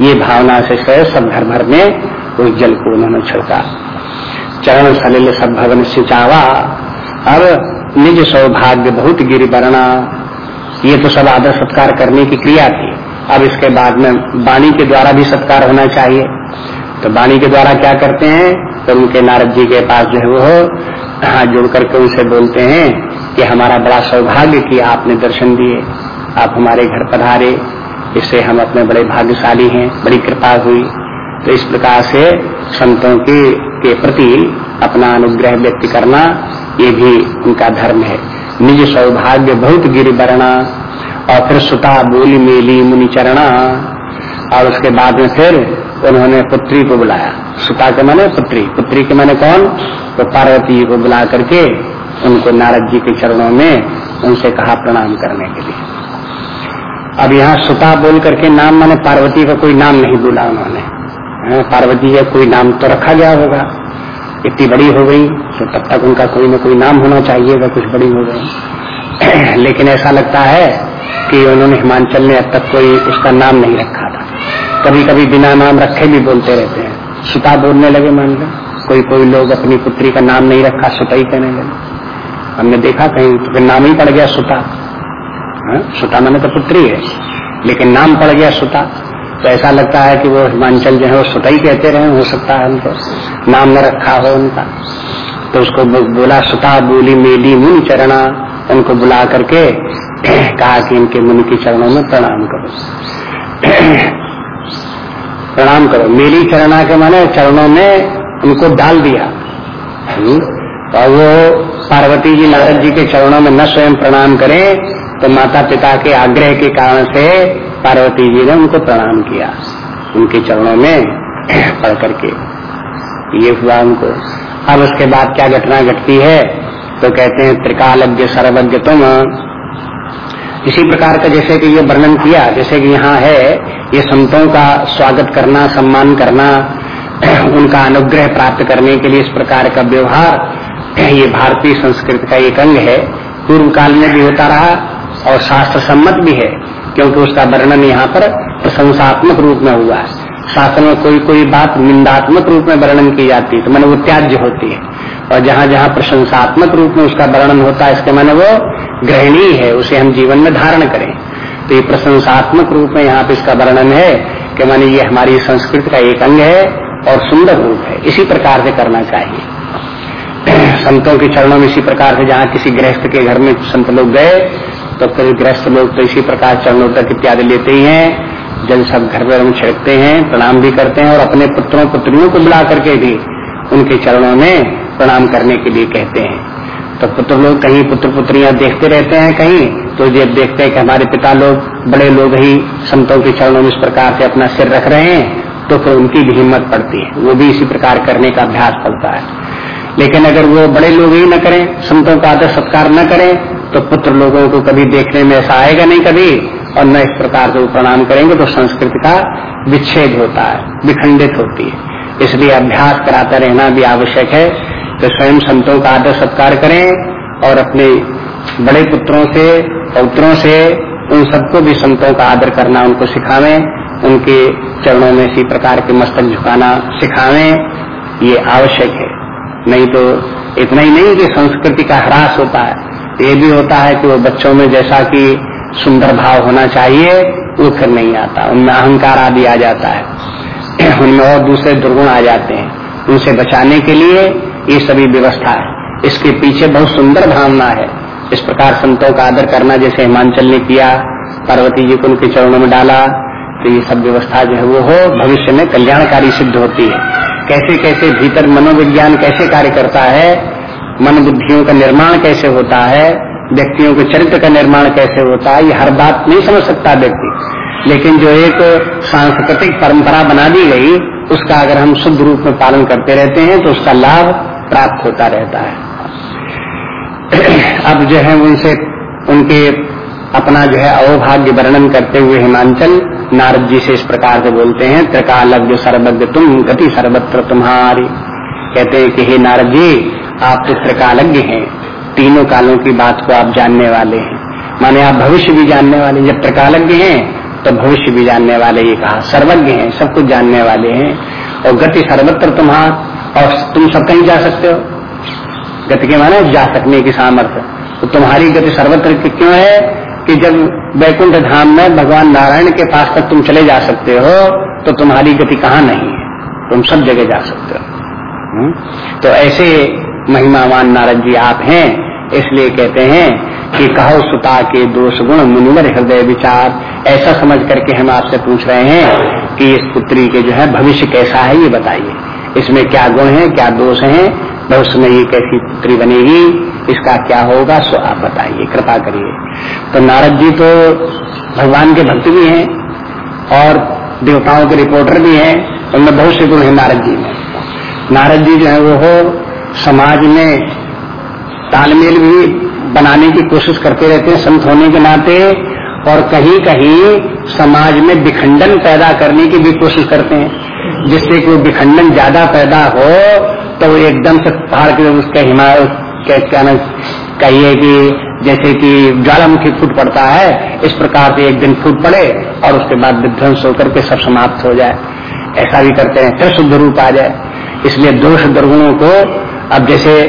ये भावना से सब घर भर में उस जल को उन्होंने छिड़का चरण सलिल सब भवन सिंचावा। अब निज सौभाग्य बहुत गिर बरना। ये तो सब आदर सत्कार करने की क्रिया थी। अब इसके बाद में वाणी के द्वारा भी सत्कार होना चाहिए। तो वाणी के द्वारा क्या करते हैं? तो उनके नारद जी के पास जो है वो हाथ जोड़ करके उनसे बोलते हैं कि हमारा बड़ा सौभाग्य कि आपने दर्शन दिए। आप हमारे घर पधारे इससे हम अपने बड़े भाग्यशाली हैं बड़ी कृपा हुई। तो इस प्रकार से संतों के, के प्रति अपना अनुग्रह व्यक्त करना ये भी उनका धर्म है। निज सौभाग्य बहुत गिर बरना और फिर सुता बोली मेली मुनि चरणा और उसके बाद में फिर उन्होंने पुत्री को बुलाया। सुता के माने पुत्री। पुत्री के माने कौन? तो पार्वती जी को बुला करके उनको नारद जी के चरणों में उनसे कहा प्रणाम करने के लिए। अब यहाँ सुता बोल करके नाम माने पार्वती का कोई नाम नहीं बोला उन्होंने। पार्वती का कोई नाम तो रखा गया होगा। इतनी बड़ी हो गई तो तब तक उनका कोई न कोई नाम होना चाहिए कुछ बड़ी हो गई। लेकिन ऐसा लगता है कि उन्होंने हिमांचल ने अब तक कोई उसका नाम नहीं रखा था। कभी कभी बिना नाम रखे भी बोलते रहते हैं। सुता बोलने लगे मान लो। कोई कोई लोग अपनी पुत्री का नाम नहीं रखा, सुता ही कहने लगे। हमने देखा कहीं तो फिर नाम ही पड़ गया सुता। हाँ? सुता मैंने तो पुत्री है, लेकिन नाम पड़ गया सुता। तो ऐसा लगता है कि वो हिमांचल जो है, वो सुता ही कहते रहे, हो सकता है उनको, नाम न रखा हो उनका। तो उसको बोला, सुता, बोली, मेली, मुनि चरणा। उनको बुला करके कहा कि इनके मुनि के चरणों में प्रणाम करो। प्रणाम करो। मेरी चरणा के माने चरणों में उनको डाल दिया। हम्म? और वो पार्वती जी, नारद जी के चरणों में न स्वयं प्रणाम करें तो माता पिता के आग्रह के कारण से पार्वती जी ने उनको प्रणाम किया, उनके चरणों में पढ़ करके। ये हुआ उनको। अब उसके बाद क्या घटना घटती है? तो कहते हैं त्रिकालज्ञ सर्वज्ञ तुम। इसी प्रकार का जैसे कि ये वर्णन किया, जैसे कि यहाँ है, ये संतों का स्वागत करना, सम्मान करना, उनका अनुग्रह प्राप्त करने के लिए इस प्रकार का व्यवहार, ये भारतीय संस्कृति का एक अंग है। पूर्व काल में भी होता रहा और शास्त्र सम्मत भी है, क्योंकि उसका वर्णन यहाँ पर प्रशंसात्मक रूप में हुआ है। शास्त्र में कोई कोई बात निंदात्मक रूप में वर्णन की जाती है तो मैंने वो त्याज्य होती है। और जहाँ जहाँ प्रशंसात्मक रूप में उसका वर्णन होता है, इसके मैंने वो ग्रहणीय है, उसे हम जीवन में धारण करें। तो ये प्रशंसात्मक रूप में यहाँ पे इसका वर्णन है कि माने ये हमारी संस्कृति का एक अंग है और सुंदर रूप है। इसी प्रकार से करना चाहिए। संतों के चरणों में इसी प्रकार से जहाँ किसी गृहस्थ के घर में संत लोग गए तो फिर गृहस्थ लोग तो इसी प्रकार चरणों तक इत्यादि लेते ही हैं। जल सब घर पर हम छिड़कते हैं, प्रणाम भी करते हैं और अपने पुत्रों पुत्रियों को बुला करके भी उनके चरणों में प्रणाम करने के लिए कहते हैं। तो पुत्र लोग कहीं पुत्र पुत्रियाँ देखते रहते हैं कहीं तो जब देखते हैं कि हमारे पिता लोग, बड़े लोग ही संतों के चरणों में इस प्रकार से अपना सिर रख रहे हैं तो फिर उनकी भी हिम्मत पड़ती है। वो भी इसी प्रकार करने का अभ्यास पड़ता है। लेकिन अगर वो बड़े लोग ही न करें, संतों का आदर सत्कार न करें तो पुत्र लोगों को कभी देखने में ऐसा आएगा नहीं कभी, और न इस प्रकार से वो प्रणाम करेंगे तो संस्कृति का विच्छेद होता है, विखंडित होती है। इसलिए अभ्यास कराता रहना भी आवश्यक है। तो स्वयं संतों का आदर सत्कार करें, और अपने बड़े पुत्रों से, पौत्रों से, उन सबको भी संतों का आदर करना, उनको सिखावें, उनके चरणों में इसी प्रकार के मस्तक झुकाना सिखावें, ये आवश्यक है। नहीं तो इतना ही नहीं कि संस्कृति का ह्रास होता है। ये भी होता है कि वो बच्चों में जैसा कि सुंदर भाव होना चाहिए, वो फिर नहीं आता। उनमें अहंकार आदि आ जाता है। उनमें और दूसरे दुर्गुण आ जाते हैं। उनसे बचाने के लिए ये सभी व्यवस्था है। इसके पीछे बहुत सुंदर भावना है। इस प्रकार संतों का आदर करना, जैसे हिमांचल ने किया, पार्वती जी को उनके चरणों में डाला तो ये सब व्यवस्था जो है वो हो, भविष्य में कल्याणकारी सिद्ध होती है। कैसे कैसे भीतर मनोविज्ञान कैसे कार्य करता है मन बुद्धियों का निर्माण कैसे होता है, व्यक्तियों के चरित्र का निर्माण कैसे होता है, ये हर बात नहीं समझ सकता व्यक्ति। लेकिन जो एक सांस्कृतिक परंपरा बना दी गई, उसका अगर हम शुद्ध रूप में पालन करते रहते हैं तो उसका लाभ प्राप्त होता रहता है। अब जो है उनसे, उनके अपना जो है अवभाग्य वर्णन करते हुए हिमांचल, नारद जी से इस प्रकार से बोलते हैं त्रिकालज्ञ सर्वज्ञ तुम, गति सर्वत्र तुम्हारी। कहते हैं कि, हे नारद जी आप त्रिकालज्ञ हैं। तीनों कालों की बात को आप जानने वाले हैं। माने आप भविष्य भी जानने वाले जब त्रिकालज्ञ हैं तो भविष्य भी जानने वाले ये कहा, सर्वज्ञ हैं, सब कुछ जानने वाले हैं। और गति सर्वत्र तुम्हारा और तुम सब कहीं जा सकते हो। गति के माने जा सकने की सामर्थ्य। तो तुम्हारी गति सर्वत्र क्यों है कि जब वैकुंठ धाम में भगवान नारायण के पास तक तुम चले जा सकते हो तो तुम्हारी गति कहाँ नहीं है? तुम सब जगह जा सकते हो। हम्म? तो ऐसे महिमावान नारद जी आप हैं, इसलिए कहते हैं कि कहो सुता के दोष गुण मुनिवर हृदय विचार। ऐसा समझ करके हम आपसे पूछ रहे हैं कि इस पुत्री के जो है भविष्य कैसा है, ये बताइए। इसमें क्या गुण है, क्या दोष है? भविष्य में ये कैसी पुत्री बनेगी? इसका क्या होगा, सो आप बताइए, कृपा करिए। तो नारद जी तो भगवान के भक्त भी हैं और देवताओं के रिपोर्टर भी हैं, उनमें बहुत से गुण है नारद जी में। नारद जी जो है वो हो समाज में तालमेल भी बनाने की कोशिश करते रहते हैं, संत होने के नाते, और कहीं कहीं समाज में विखंडन पैदा करने की भी कोशिश करते हैं। जिससे कोई विखंडन ज़्यादा पैदा हो तो वो एकदम से पहाड़ के उसके हिमालय क्या ना कहिए कि जैसे कि ज्वालामुखी फूट पड़ता है, इस प्रकार से एक दिन फूट पड़े, और उसके बाद विध्वंस होकर के सब समाप्त हो जाए। ऐसा भी करते हैं, फिर शुद्ध रूप आ जाए। इसलिए दोष दुर्गुणों को अब जैसे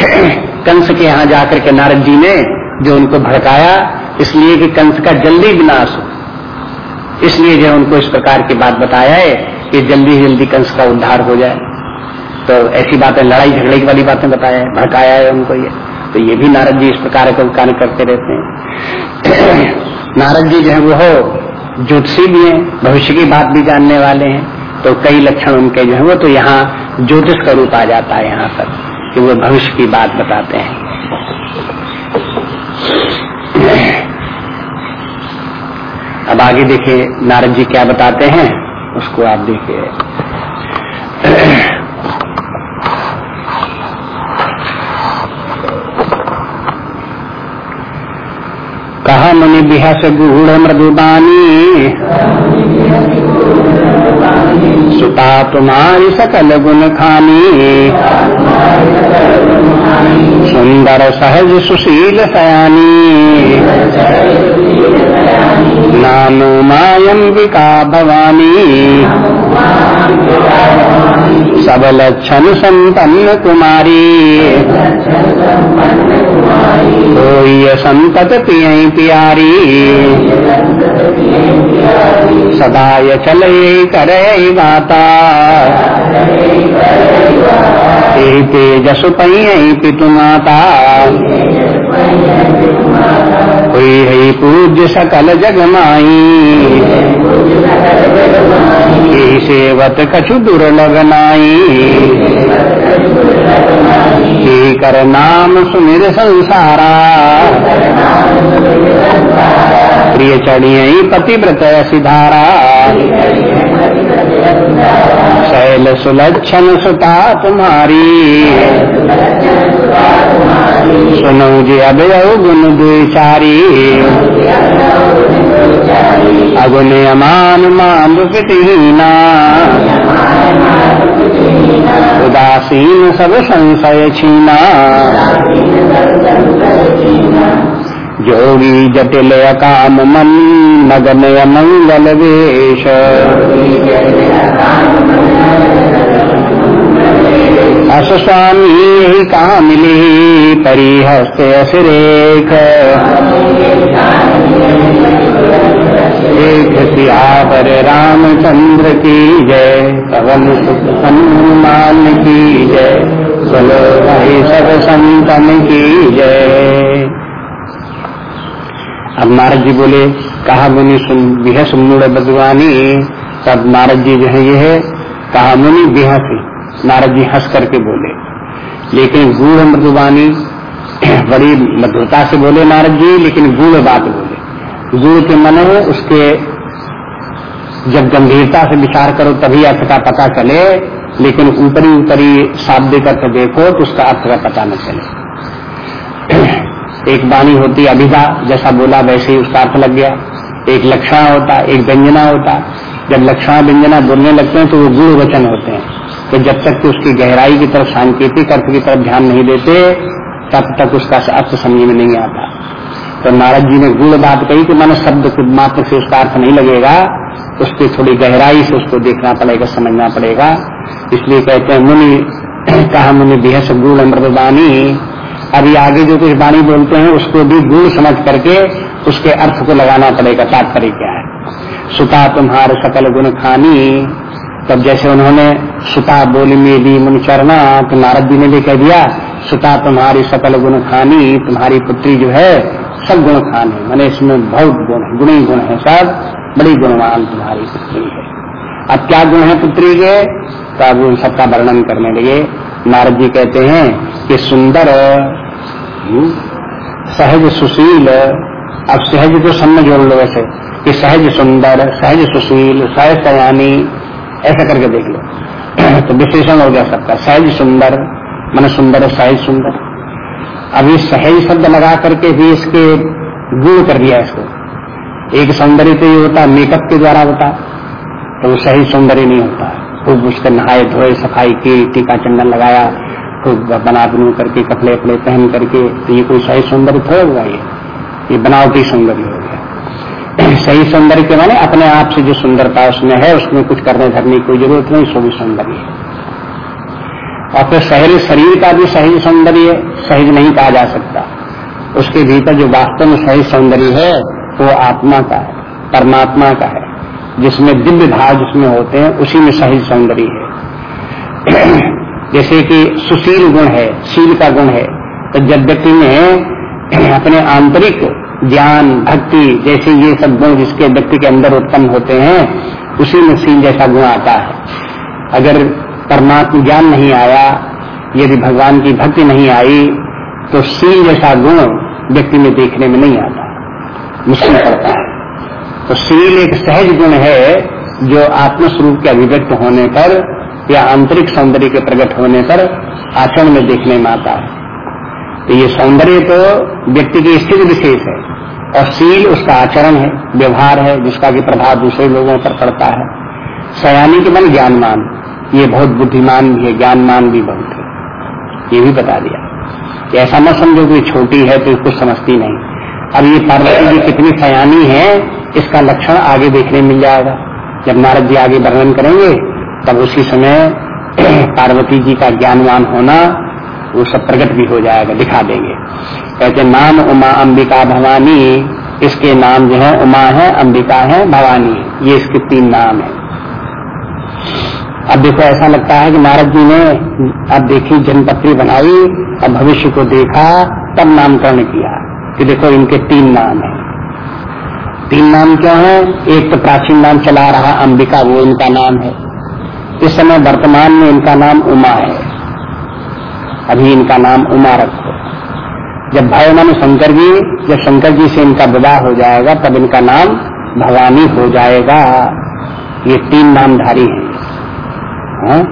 कंस के यहाँ जाकर के नारद जी ने जो उनको भड़काया, इसलिए कि कंस का जल्दी विनाश हो। इसलिए जो उनको इस प्रकार की बात बताया है कि जल्दी जल्दी कंस का उद्धार हो जाए। तो ऐसी बातें लड़ाई झगड़े की वाली बातें बताया है, भड़काया है उनको ये। तो ये भी नारद जी इस प्रकार का कार्य करते रहते हैं। नारद जी जो है वो ज्योतिषी भी हैं, भविष्य की बात भी जानने वाले हैं। तो कई लक्षण उनके जो है, वो तो यहाँ ज्योतिष का रूप आ जाता है यहाँ पर, कि वो भविष्य की बात बताते हैं। अब आगे देखिए, नारद जी क्या बताते हैं, उसको आप देखिए। मुनि बिहस गूढ़ मृदुबानी। सुता तुम्हारी सकल गुण खानी। सुंदर सहज सुशील सयानी। नाम मायंबिका भवानी। सब लक्षण संपन्न कुमारी। कोई संतत पिय प्यारी। सदाय चले करे गाता तेजस पई पितु माता हुई है पूज्य सकल जग माई सेवत कछु दुर्लभ नाई कर नाम सुमिर संसारा। प्रिय चढ़िय पतिव्रत सिधारा। शैल सुलक्षण सुता तुम्हारी। सुनो जी अब गुण द्विचारी। अगुन अमान मान पितहीना उदासीन सब संशय छीना। जोगी जटिल काम मन नगन मंगल वेश। अस स्वामी यही कहा मिली परिहस्त असिरेख। सियावर रामचंद्र की जय। पवन सुख हनुमान की जय। बोलो भाई सब संतन की जय। अब नारद जी बोले, कहा मुनि सुन, बिहस मुड़ बदवानी तब नारद जी जो है, ये है, कहा मुनि बिहसी। नारद जी हंस करके बोले। लेकिन गूढ़ मृदुबानी बड़ी मधुरता से बोले नारद जी, लेकिन गूढ़ बात बोले। गुड़ के मन उसके जब गंभीरता से विचार करो, तभी अर्थ का पता चले। लेकिन ऊपरी ऊपरी शाब्दिक अर्थ देखो तो उसका अर्थ का पता न चले। एक वाणी होती, अभिधा, जैसा बोला वैसे ही उसका अर्थ लग गया। एक लक्षणा होता, एक व्यंजना होता। जब लक्षणा व्यंजना बोलने लगते हैं तो वो गुण वचन होते हैं। तो जब तक कि उसकी गहराई की तरफ़ सांकेतिक अर्थ की तरफ़ ध्यान नहीं देते, तब तक उसका अर्थ समझ में नहीं आता। तो नारद जी ने गुण बात कही कि मैंने शब्द मात्र से उसका अर्थ नहीं लगेगा उसकी थोड़ी गहराई से उसको देखना पड़ेगा, समझना पड़ेगा। इसलिए कहते हैं, मुनि, कहा मुनि, बेहस गुण अमृतवाणी अभी आगे जो कुछ वाणी बोलते हैं, उसको भी गुण समझ करके उसके अर्थ को लगाना पड़ेगा, तात्पर्य क्या है। सुता तुम्हारे सकल गुण खानी। तब जैसे उन्होंने सुता बोली में दी मुनि चरना तो नारद जी ने भी कह दिया, सुता तुम्हारी सकल गुण खानी, तुम्हारी पुत्री जो है सब गुण खान है। मैंने इसमें बहुत गुण है गुणी गुण है सब बड़ी गुणवान तुम्हारी पुत्री है। अब क्या गुण है पुत्री के? तो अब उन सबका वर्णन करने लगे। नारद जी कहते हैं कि सुंदर हम्म, सहज सुशील अब सहज को समझ जोड़ लो वैसे कि सहज सुंदर सहज सुशील सहज सयानी ऐसा करके देख लो। तो विशेषण हो गया सबका सहज सुंदर मन सुंदर सहज सुंदर। अब ये सहज शब्द लगा करके भी इसके गुण कर दिया इसको। एक सौंदर्य तो ये होता, मेकअप के द्वारा होता तो वो सही सौंदर्य नहीं होता। खूब उसके नहाए धोए, सफ़ाई की, टीका चंदन लगाया, खूब बना बनू करके, कपड़े अपड़े पहन करके तो ये कोई सही सौंदर्य थोड़ा हुआ ये। ये बनावटी सौंदर्य हो गया। सही सौंदर्य के माने अपने आप से जो सुंदरता उसमें है, उसमें कुछ करने धरने की कोई ज़रूरत नहीं, सो भी सौंदर्य है। और फिर शहरी शरीर का भी सही सौंदर्य सहज नहीं कहा जा सकता, उसके भीतर जो वास्तव में सही सौंदर्य है, वो आत्मा का है, परमात्मा का है। जिसमें दिव्य भाव जिसमें होते हैं, उसी में सही सौंदर्य है। जैसे कि सुशील गुण है, शील का गुण है तो जब व्यक्ति में अपने आंतरिक ज्ञान, भक्ति जैसे ये सब गुण जिसके व्यक्ति के अंदर उत्पन्न होते हैं, उसी में शील जैसा गुण आता है। अगर परमात्मा ज्ञान नहीं आया, यदि भगवान की भक्ति नहीं आई तो शील जैसा गुण व्यक्ति में देखने में नहीं आता। मुश्किल पड़ता है। तो शील एक सहज गुण है, जो आत्मस्वरूप के अभिव्यक्त होने पर या आंतरिक सौंदर्य के प्रकट होने पर आचरण में देखने में आता है। तो ये सौंदर्य तो व्यक्ति की स्थिति विशेष है, और शील उसका आचरण है, व्यवहार है, जिसका कि प्रभाव दूसरे लोगों पर पड़ता है। सयानी के मन ज्ञानमान ये बहुत बुद्धिमान भी है ज्ञानमान भी बहुत है ये भी बता दिया। कि ऐसा न समझो कि छोटी है तो कुछ समझती नहीं। अब ये पार्वती जी कितनी सयानी है, इसका लक्षण आगे देखने मिल जाएगा। जब नारद जी आगे वर्णन करेंगे, तब उसी समय पार्वती जी का ज्ञानवान होना, वो सब प्रकट भी हो जाएगा, दिखा देंगे। कहते, नाम उमा अंबिका भवानी, इसके नाम जो है उमा है, अंबिका है भवानी। ये इसके तीन नाम है। अब देखो, ऐसा लगता है कि नारद जी ने अब देखी जनपत्री बनाई और भविष्य को देखा, तब नामकरण किया। कि देखो, इनके तीन नाम है। तीन नाम क्यों है? एक तो प्राचीन नाम चला रहा अंबिका, वो इनका नाम है। इस समय वर्तमान में इनका नाम उमा है। अभी इनका नाम उमा रखो। जब भय मन शंकर जी जब शंकर जी से इनका विवाह हो जाएगा, तब इनका नाम भवानी हो जाएगा। ये तीन नामधारी हैं। हाँ?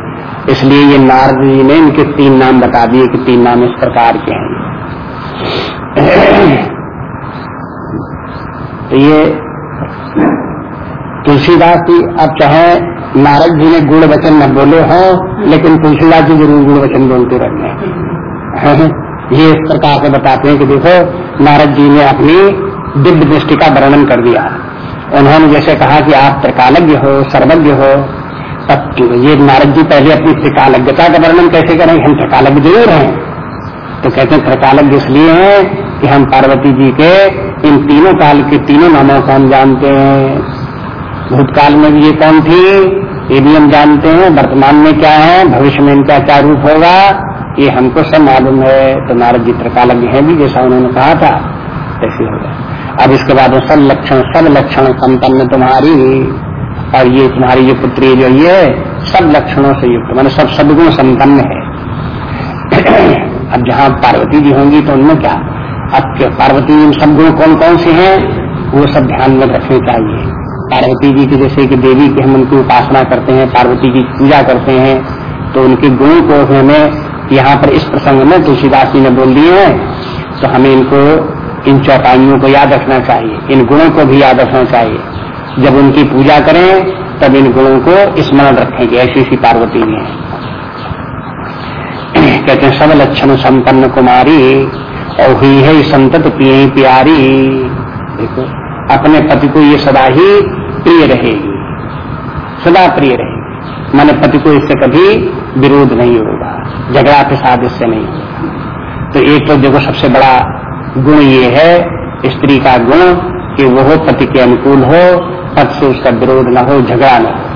इसलिए ये नारद जी ने इनके तीन नाम बता दिए कि तीन नाम इस प्रकार के हैं। तो ये तुलसीदास जी अब चाहे नारद जी ने गुण वचन न बोले हो, लेकिन तुलसीदास जी ज़रूर गुण वचन बोलते रहते हैं। ये इस प्रकार से बताते हैं कि देखो, नारद जी ने अपनी दिव्य दृष्टि का वर्णन कर दिया। उन्होंने जैसे कहा कि आप त्रिकालज्ञ हो, सर्वज्ञ हो तब ये नारद जी पहले अपनी त्रिकालज्ञता का वर्णन कैसे करें? हम त्रिकालज्ञ ज़रूर हैं। तो कहते हैं, त्रिकालज्ञ इसलिए हैं कि हम पार्वती जी के इन तीनों काल के तीनों नामों को हम जानते हैं। भूतकाल में भी ये कौन थी? ये भी हम जानते हैं। वर्तमान में क्या है? भविष्य में इनका क्या रूप होगा? ये हमको सब मालूम है। तो नारद जी त्रिकालज्ञ है भी, जैसा उन्होंने कहा था, ऐसे हो गया अब इसके बाद सब लक्षण सब लक्षण संपन्न तुम्हारी। और ये तुम्हारी जो पुत्री जो ये सब लक्षणों से युक्त, मैंने सब सदगुण संपन्न है। अब जहाँ पार्वती जी होंगी तो उनमें क्या? अब पार्वती जी, सब गुण कौन कौन से हैं? वो सब ध्यान में रखने चाहिए। पार्वती जी की जैसे कि देवी की हम उनकी उपासना करते हैं, पार्वती की पूजा करते हैं तो उनके गुण को हमें यहाँ पर इस प्रसंग में तुलसीदास जी ने बोल दिए हैं तो हमें इनको इन चौपाइयों को याद रखना चाहिए, इन गुणों को भी याद रखना चाहिए। जब उनकी पूजा करें, तब इन गुणों को स्मरण रखेंगे ऐसी ऐसी पार्वती जी हैं। कहते हैं, सब लक्षण संपन्न कुमारी और हुई है संतत पिए प्यारी। देखो, अपने पति को ये सदा ही प्रिय रहेगी, सदा प्रिय रहेगी। माने पति को इससे कभी विरोध नहीं होगा, झगड़ा प्रसाद इससे नहीं होगा। तो एक तो देखो, सबसे बड़ा गुण ये है, स्त्री का गुण कि वो पति के अनुकूल हो पद से उसका विरोध न हो, झगड़ा न हो।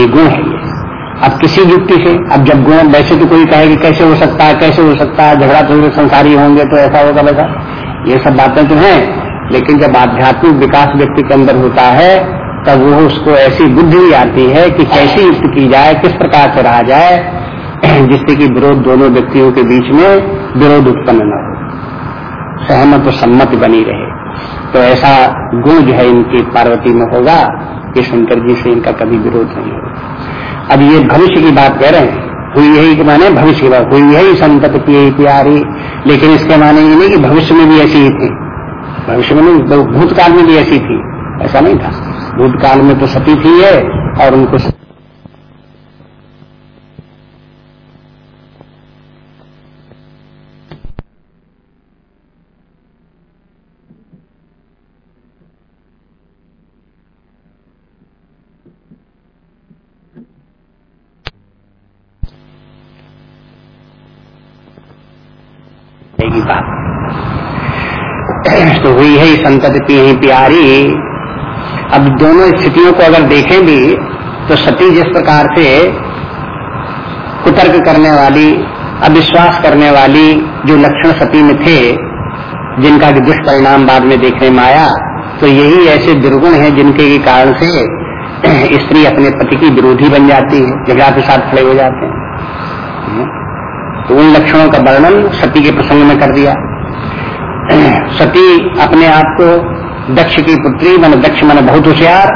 ये गुण है ये। अब किसी युक्ति से, अब जब गुण, वैसे तो कोई कहे कि कैसे हो सकता है, कैसे हो सकता है, झगड़ा तो संसारी होंगे तो ऐसा होगा वैसा। ये सब बातें तो हैं, लेकिन जब आध्यात्मिक विकास व्यक्ति के अंदर होता है, तब वो उसको ऐसी बुद्धि आती है कि कैसी युक्त की जाए, किस प्रकार से रहा जाए, जिससे कि विरोध दोनों व्यक्तियों के बीच में विरोध उत्पन्न न हो। सहमत और सम्मत बनी रहे। तो ऐसा गुण जो है इनकी पार्वती में होगा कि शंकर जी से इनका कभी विरोध नहीं होगा। अब ये भविष्य की बात कह रहे हैं। हुई यही के माने भविष्य की बात। हुई यही संतत की प्यारी, लेकिन इसके माने ये नहीं कि भविष्य में भी ऐसी ही थी। भविष्य में नहीं, भूतकाल में भी ऐसी थी। ऐसा नहीं था। भूतकाल में तो सती थी है और उनको की बात तो हुई है संतत पी प्यारी। अब दोनों स्थितियों को अगर देखें भी तो सती जिस प्रकार से कुतर्क करने वाली, अविश्वास करने वाली जो लक्षण सती में थे, जिनका दुष्परिणाम बाद में देखने में आया तो यही ऐसे दुर्गुण हैं जिनके कारण से स्त्री अपने पति की विरोधी बन जाती है, झगड़ा के साथ खड़े हो जाते हैं। तो उन लक्षणों का वर्णन सती के प्रसंग में कर दिया। सती अपने आप को दक्ष की पुत्री, मन दक्ष मन बहुत होशियार,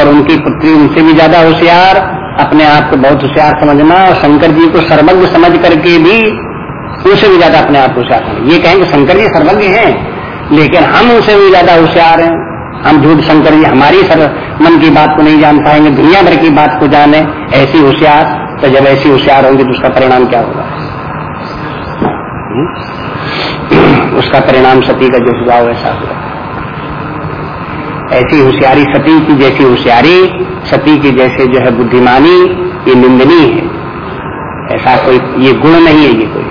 और उनकी पुत्री उनसे भी ज़्यादा होशियार, अपने आप को बहुत होशियार समझना, और शंकर जी को सर्वज्ञ समझ करके भी उनसे भी ज़्यादा अपने आप को होशियार समझ ये कहेंगे, शंकर जी सर्वज्ञ हैं, लेकिन हम उनसे भी ज़्यादा होशियार हैं। हम झूठ, शंकर जी हमारी सर, मन की बात को नहीं जान पाएँगे, दुनिया भर की बात को जाने, ऐसी होशियार तो जब ऐसी होशियार होंगे तो उसका परिणाम क्या होगा? हम्म? उसका परिणाम सती का जो हुआ, वैसा हुआ। ऐसी होशियारी सती की जैसी होशियारी, सती की जैसे जो है बुद्धिमानी, ये निंदनीय है। ऐसा कोई, ये गुण नहीं है, ये कोई।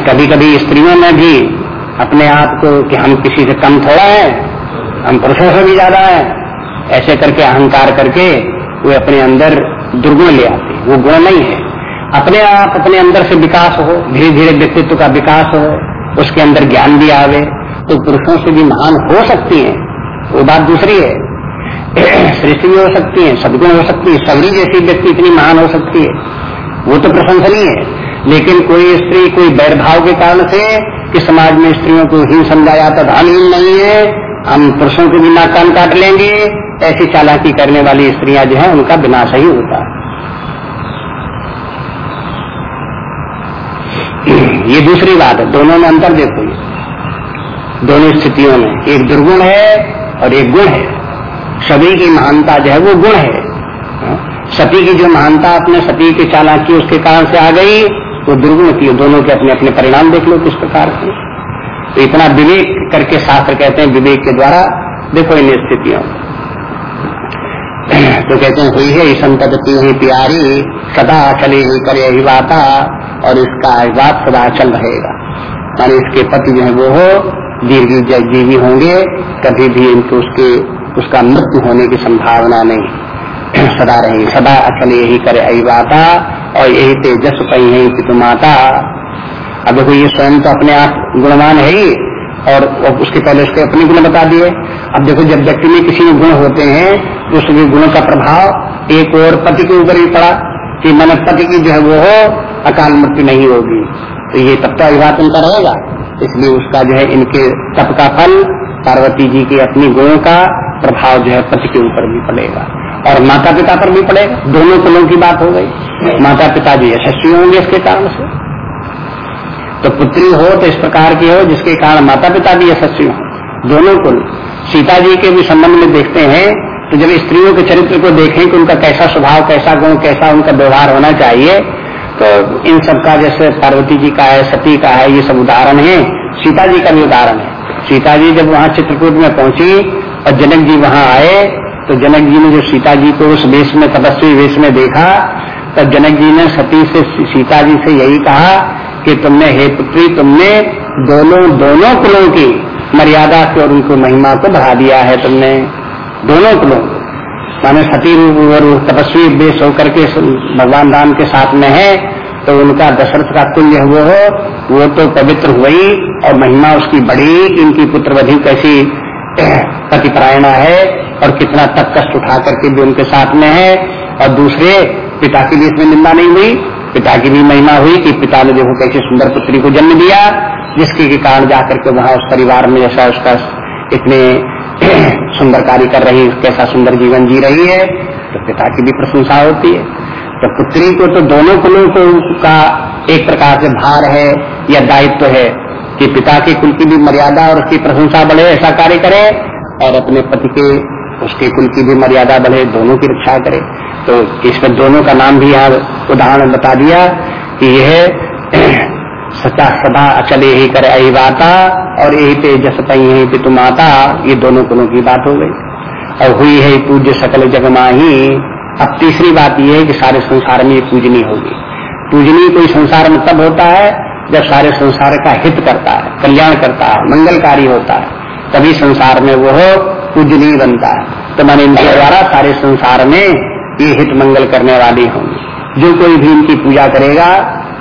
कभी कभी स्त्रियों में भी अपने आप को कि हम किसी से कम थोड़ा है, हम पुरुषों से भी ज़्यादा है, ऐसे करके अहंकार करके वे अपने अंदर दुर्गुण ले आते वो गुण नहीं है। अपने आप अपने अंदर से विकास हो धीरे धीरे व्यक्तित्व का विकास हो, उसके अंदर ज्ञान भी आवे तो पुरुषों से भी महान हो सकती है। वो बात दूसरी है। सृष्टि भी हो सकती है, सदगुण हो सकती है सबरी जैसी व्यक्ति इतनी महान हो सकती है। वो तो प्रशंसनीय है। लेकिन कोई स्त्री, कोई बैरभाव के कारण से कि समाज में स्त्रियों को ही समझा जाता धनहीन नहीं है, हम पुरुषों के बिना कान काट लेंगे। ऐसी चालाकी करने वाली स्त्रियाँ जो है, उनका विनाश ही होता है ये दूसरी बात है, दोनों में अंतर देखो ये। दोनों स्थितियों में, एक दुर्गुण है और एक गुण है। सभी की महानता जो है वो गुण है। हाँ? सती की जो महानता अपने सती की चालाकी उसके कारण से आ गई, वो दुर्गुण की दोनों के अपने अपने परिणाम देख लो किस प्रकार के तो इतना विवेक करके शास्त्र कहते हैं, विवेक के द्वारा देखो इन स्थितियों तो कहते हैं, हुई है संतत हुई प्यारी, सदा चली हुई करे ही बाता और इसका बात सदा चल रहेगा। मानी इसके पति जो है वो हो, दीर्घ जीवी होंगे, कभी भी इनको उसके, उसका मृत्यु होने की संभावना नहीं। सदा रहेगी, सदा अचल यही करे अहिवाता और यही तेजस पही है पितु माता। अब देखो, ये स्वयं तो अपने आप गुणवान है ही। और उसके पहले उसके अपने गुण बता दिए। अब देखो, जब व्यक्ति में किसी में गुण होते हैं तो उसके गुणों का प्रभाव एक और पति के ऊपर भी पड़ा कि मन पति की जो है वो हो अकाल मृत्यु नहीं होगी। तो ये तब तो अभिवात उनका रहेगा। इसलिए उसका जो है इनके तप का फल, पार्वती जी के अपने गुणों का प्रभाव जो है पति के ऊपर भी पड़ेगा। और माता पिता पर भी पड़ेगा। दोनों कुलों की बात हो गई। माता पिता भी यशस्वी होंगे इसके कारण से। तो पुत्री हो तो इस प्रकार की हो, जिसके कारण माता पिता भी यशस्वी हो। दोनों कुल सीता जी के भी संबंध में देखते हैं तो जब स्त्रियों के चरित्र को देखें कि उनका कैसा स्वभाव, कैसा गुण, कैसा उनका व्यवहार होना चाहिए तो इन सब का जैसे पार्वती जी का है, सती का है, ये सब उदाहरण है। सीता जी का भी उदाहरण है। सीता जी जब वहाँ चित्रकूट में पहुँची और जनक जी वहाँ आए तो जनक जी ने जो सीता जी को उस वेश में, तपस्वी वेश में देखा तब जनक जी ने सती से, सीता जी से यही कहा कि तुमने हे पुत्री, तुमने दोनों दोनों कुलों की मर्यादा की और उनको महिमा को बढ़ा दिया है तुमने। दोनों कुलों माने सती और तपस्वी बेस होकर के भगवान राम के साथ में है तो उनका दशरथ का कुल्य वो हो, वो तो पवित्र हुई और महिमा उसकी बढ़ी। इनकी पुत्रवधि कैसी प्रतिपरायणा है और कितना तक कष्ट उठा करके भी उनके साथ में है और दूसरे पिता की भी इसमें निंदा नहीं हुई। पिता की भी महिमा हुई कि पिता ने देखो कैसी सुंदर पुत्री को जन्म दिया, जिसके के कारण जाकर के वहाँ उस परिवार में जैसा उसका इतने सुंदर कार्य कर रही, कैसा सुंदर जीवन जी रही है तो पिता की भी प्रशंसा होती है। तो पुत्री को तो दोनों कुलों को का एक प्रकार से भार है या दायित्व तो है कि पिता के कुल की भी मर्यादा और उसकी प्रशंसा बढ़े, ऐसा कार्य करे और अपने पति के उसके कुल की भी मर्यादा बढ़े, दोनों की रक्षा करे। तो इसमें दोनों का नाम भी यहाँ उदाहरण बता दिया कि यह सचा सदा अचल यही करे अहिवाता और यही पे जस पई यही पे तुम आता ये दोनों कुलों की बात हो गई। और हुई है पूज्य सकल जगमाही अब तीसरी बात यह है कि सारे संसार में पूजनी होगी। पूजनी कोई संसार में तब होता है जब सारे संसार का हित करता है, कल्याण करता है, मंगलकारी होता है। तभी संसार में वो पूजनीय बनता है। तो मैंने इनके द्वारा सारे संसार में ये हित मंगल करने वाली होंगी। जो कोई भी इनकी पूजा करेगा,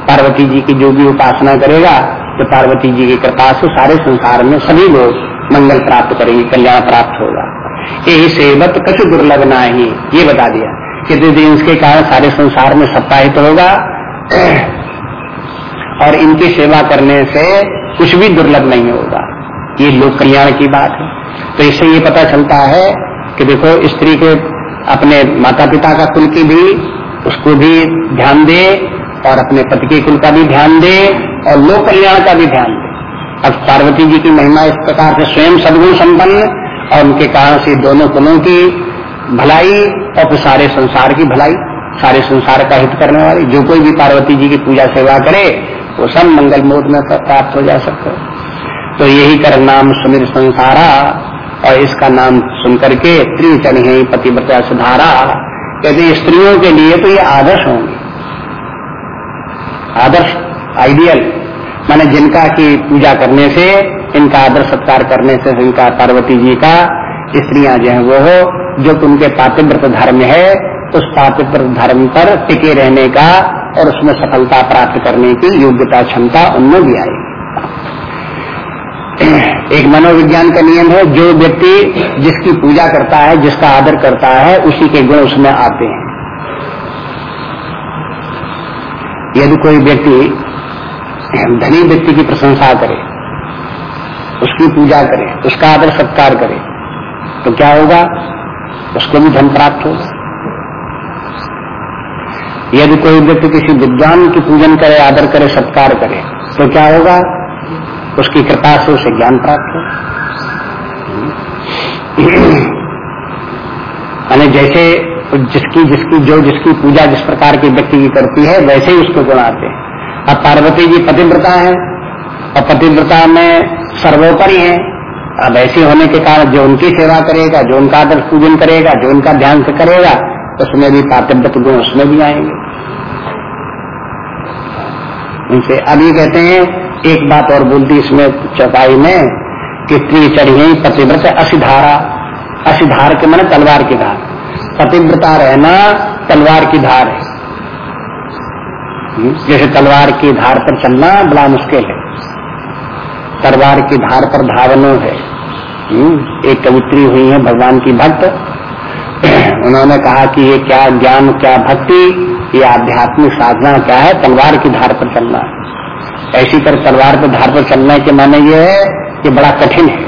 पार्वती जी की जो भी उपासना करेगा तो पार्वती जी की कृपा से सारे संसार में सभी लोग मंगल प्राप्त करेंगे, कल्याण प्राप्त होगा। यही सेवत कछु दुर्लभ ना ही ये बता दिया। कि दिन इसके कारण सारे संसार में सबका हित होगा, और इनकी सेवा करने से कुछ भी दुर्लभ नहीं होगा। ये लोक कल्याण की बात है। तो इससे ये पता चलता है कि देखो, स्त्री के अपने माता पिता का कुल की भी, उसको भी ध्यान दे और अपने पति के कुल का भी ध्यान दे और लोक कल्याण का भी ध्यान दे। अब पार्वती जी की महिमा इस प्रकार से स्वयं सदगुण संपन्न और उनके कारण से दोनों कुलों की भलाई और फिर सारे संसार की भलाई, सारे संसार का हित करने वाली, जो कोई भी पार्वती जी की पूजा सेवा करे, वो सब मंगल मोद में प्राप्त हो जा सकते तो यही कर नाम सुमिर संसारा और इसका नाम सुनकर के त्रिचन है पतिव्रता सुधारा। कहते स्त्रियों के लिए तो ये आदर्श होंगे। आदर्श आइडियल माने जिनका की पूजा करने से, इनका आदर सत्कार करने से, इनका पार्वती जी का स्त्रियाँ जो है वो हो, जो उनके पातिव्रत धर्म है, उस पातिव्रत धर्म पर टिके रहने का और उसमें सफलता प्राप्त करने की योग्यता क्षमता उनमें भी आएगी। एक मनोविज्ञान का नियम है, जो व्यक्ति जिसकी पूजा करता है, जिसका आदर करता है, उसी के गुण उसमें आते हैं। यदि कोई व्यक्ति धनी व्यक्ति की प्रशंसा करे, उसकी पूजा करे, उसका आदर सत्कार करे तो क्या होगा? उसको भी धन प्राप्त होगा। यदि कोई व्यक्ति किसी विद्वान की पूजन करे, आदर करे, सत्कार करे तो क्या होगा? उसकी कृपा से उसे ज्ञान प्राप्त हो। जैसे जिसकी जिसकी, जो जिसकी पूजा जिस प्रकार की व्यक्ति की करती है, वैसे ही उसको गुण आते हैं। अब पार्वती जी पतिव्रता है, और पतिव्रता में सर्वोपरि है। अब ऐसे होने के कारण जो उनकी सेवा करेगा, जो उनका आदर पूजन करेगा, जो उनका ध्यान से करेगा, उसमें भी पातिव्रत गुण उसमें भी आएँगे। उनसे अभी कहते हैं एक बात और बोलती इसमें चौपाई में कि स्त्री चढ़ी पतिव्रत असिधारा। असिधार के मैंने तलवार की धार। पतिव्रता रहना तलवार की धार है। हम्म, जैसे तलवार की धार पर चलना बड़ा मुश्किल है। तलवार की धार पर धावनो है। हम्म, एक कवित्री हुई है भगवान की भक्त। उन्होंने कहा कि ये क्या ज्ञान क्या भक्ति ये आध्यात्मिक साधना क्या है? तलवार की धार पर चलना। ऐसी कर तलवार पर धार पर चलने के माने ये है कि बड़ा कठिन है।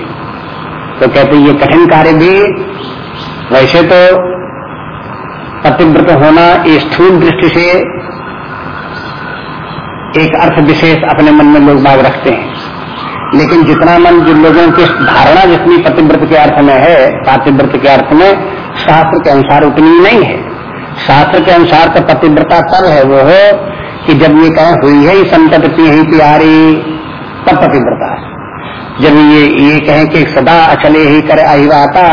तो कहते ये कठिन कार्य भी वैसे तो पतिव्रत होना स्थूल दृष्टि से एक अर्थ विशेष अपने मन में लोग बाग रखते हैं। लेकिन जितना मन जिन लोगों की धारणा जितनी पतिव्रत के अर्थ में है, पातिव्रत के अर्थ में शास्त्र के अनुसार उतनी नहीं है। शास्त्र के अनुसार तो पतिव्रता तब है, वो हो कि जब ये कहे हुई है, ये संतति ही प्यारी, तब पतिव्रता जब ये ये कहे कि सदा अचले ही कर अहिवाता,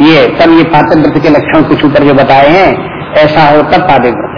ये, तब ये पातिव्रत के लक्षण कुछ ऊपर जो बताए हैं, ऐसा हो तब पातिव्रत